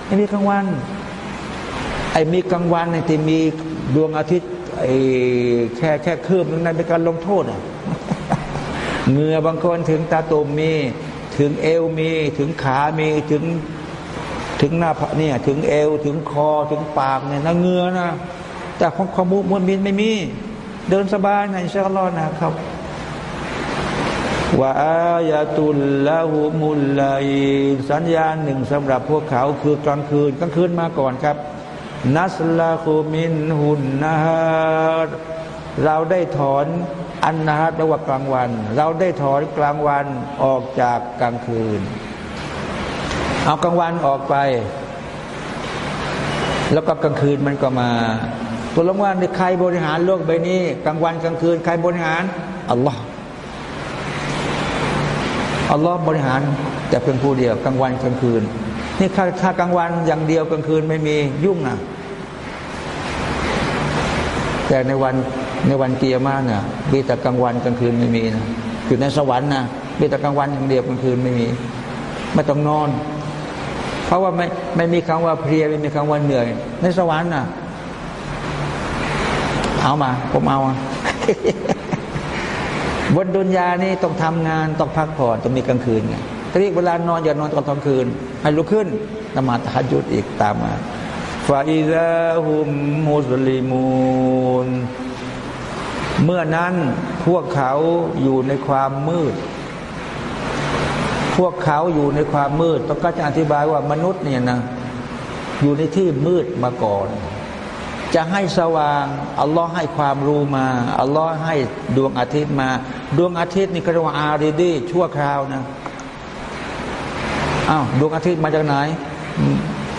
[SPEAKER 2] ไม่มีกลางวัน ไอ้มีกลางวันเนี่ยที่มีดวงอาทิตย์ไอ้แค่แค่คืบนึงนั้นเป็นการลงโทษอะ เงือบางคนถึงตาตุ่มมี ถึงเอวมี ถึงขามีถึงถึงหน้าเนี่ยถึงเอวถึงคอถึงปากเนี่ยนะเงือนะ แต่ของขมุมมินไม่มี เดินสบายนะอินชาอัลลอฮ์นะครับว่าอายาตุลละหุมุลไลสัญญาณหนึ่งสำหรับพวกเขาคือกลางคืนกลางคืนมาก่อนครับ นัสลาคูมินหุนนาฮารเราได้ถอน อันนาฮารแปลว่ากลางวัน เราได้ถอนกลางวันออกจากกลางคืน เอากลางวันออกไป แล้วก็กลางคืนมันก็มาตัวลงว่าในใครบริหารโลกใบนี้ กลางวันกลางคืน ใครบริหารอัลลอฮ์อัลลอฮ์บริหารแต่เพียงผู้เดียวกลางวันกลางคืน นี่ถ้าถ้ากลางวันอย่างเดียวกลางคืนไม่มียุ่งนะแต่ในวัน ในวันเกียร์มาเนี่ยมีแต่กลางวันกลางคืนไม่มีนะอยู่ในสวรรค์นะมีแต่กลางวันอย่างเดียวกลางคืนไม่มี ไม่ต้องนอน เพราะว่าไม่ไม่มีคำว่าเพลียไม่มีคำว่าเหนื่อย ในสวรรค์นะเอามา ผมเอาบนดุนยานี่ต้องทำงานต้องพักผ่อนต้องมีกลางคืนไงทีนี้เวลานอนอย่านอนตอนกลางคืน ให้ลุกขึ้นนมาตฮัจุดอีกตามมาฟาอิซาฮุมมุสลิมูน เมื่อนั้นพวกเขาอยู่ในความมืด พวกเขาอยู่ในความมืด ต้องก็จะอธิบายว่ามนุษย์เนี่ยนะอยู่ในที่มืดมาก่อน จะให้สว่างอัลลอฮ์ให้ความรู้มาอัลลอฮ์ให้ดวงอาทิตย์มา ดวงอาทิตย์นี่ก็เรียกว่าอารีดีชั่วคราวนะอ้าวดวงอาทิตย์มาจากไหน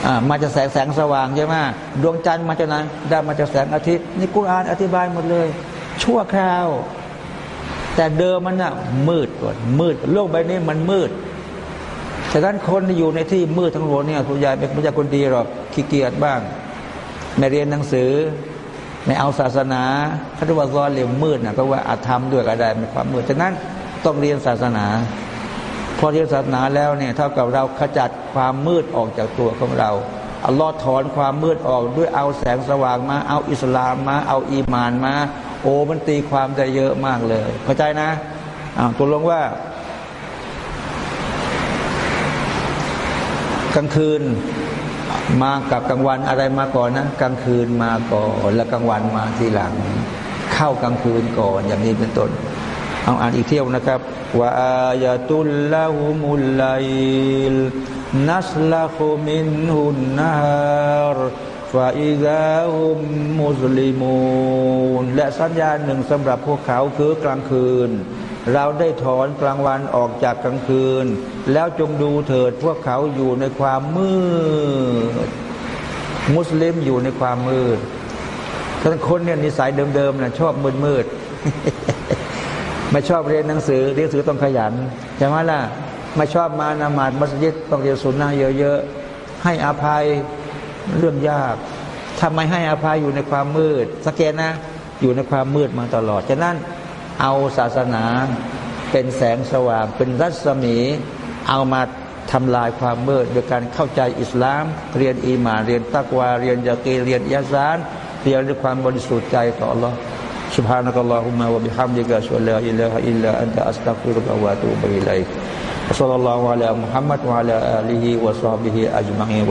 [SPEAKER 2] อ่ามาจากแสงแสงสว่างใช่ไหมดวงจันทร์มาจากไหนได้มาจากแสงอาทิตย์นี่กุรอานอธิบายหมดเลย ชั่วคราว แต่เดิมมันน่ะมืดก่อนมืด โลกใบนี้มันมืดฉะนั้นคนที่อยู่ในที่มืดทั้งหมดเนี่ยคุณยายเป็นไม่ใช่คนดีหรอกขี้เกียจบ้าง ไม่เรียนหนังสือ ไม่เอาศาสนาเขาเรียกว่าซอเลมมืดนะเพราะว่าอาธรรมด้วยก็ได้มีความมืดฉะนั้นต้องเรียนศาสนา พอเรียนศาสนาแล้วเนี่ยเท่ากับเราขจัดความมืดออกจากตัวของเราอัลลอฮ์ถอนความมืดออกด้วยเอาแสงสว่างมา เอาอิสลามมา เอาอีมานมา โอ้มันตีความได้เยอะมากเลย เข้าใจนะอ้าวตัวลงว่า กลางคืนมากับกลางวันอะไรมาก่อนนะกลางคืนมาก่อนแล้วกลางวันมาทีหลัง เข้ากลางคืนก่อนอย่างนี้เป็นต้นเอาอ่านอีกเที่ยวนะครับว่าอายาตุลลาหุมุลไลลนัสลาคุมินหุนนาร ฟาอิซาฮุมมุสลิมูนและสัญญาณหนึ่งสำหรับพวกเขาคือกลางคืน เราได้ถอนกลางวันออกจากกลางคืน แล้วจงดูเถิดพวกเขาอยู่ในความมืด มุสลิมอยู่ในความมืดท่านคนเนี่ยนิสัยเดิมๆนะชอบมืดมืดไม่ชอบเรียนหนังสือเรียนหนังสือต้องขยันใช่ไหมล่ะไม่ชอบมานามาดมัสยิดต้องเรียนสุนนะเยอะๆให้อภัย เรื่องยากทำไมให้อภัยอยู่ในความมืดสังเกตนะ อยู่ในความมืดมาตลอดฉะนั้นเอาศาสนาเป็นแสงสว่างเป็นรัศมี เอามาทำลายความมืดโดยการเข้าใจอิสลาม เรียนอีมาเรียนตักวาเรียนยากีเรียนยาซานเรียนด้วยความบริสุทธิ์ใจต่อ Allah سبحانك اللهم وبحمدك أشهد أن لا إله إلا أنت أستغفرك وأتوب إليك Sallallahu ala Muhammad wa ala alihi wa sahbihi ajma'in.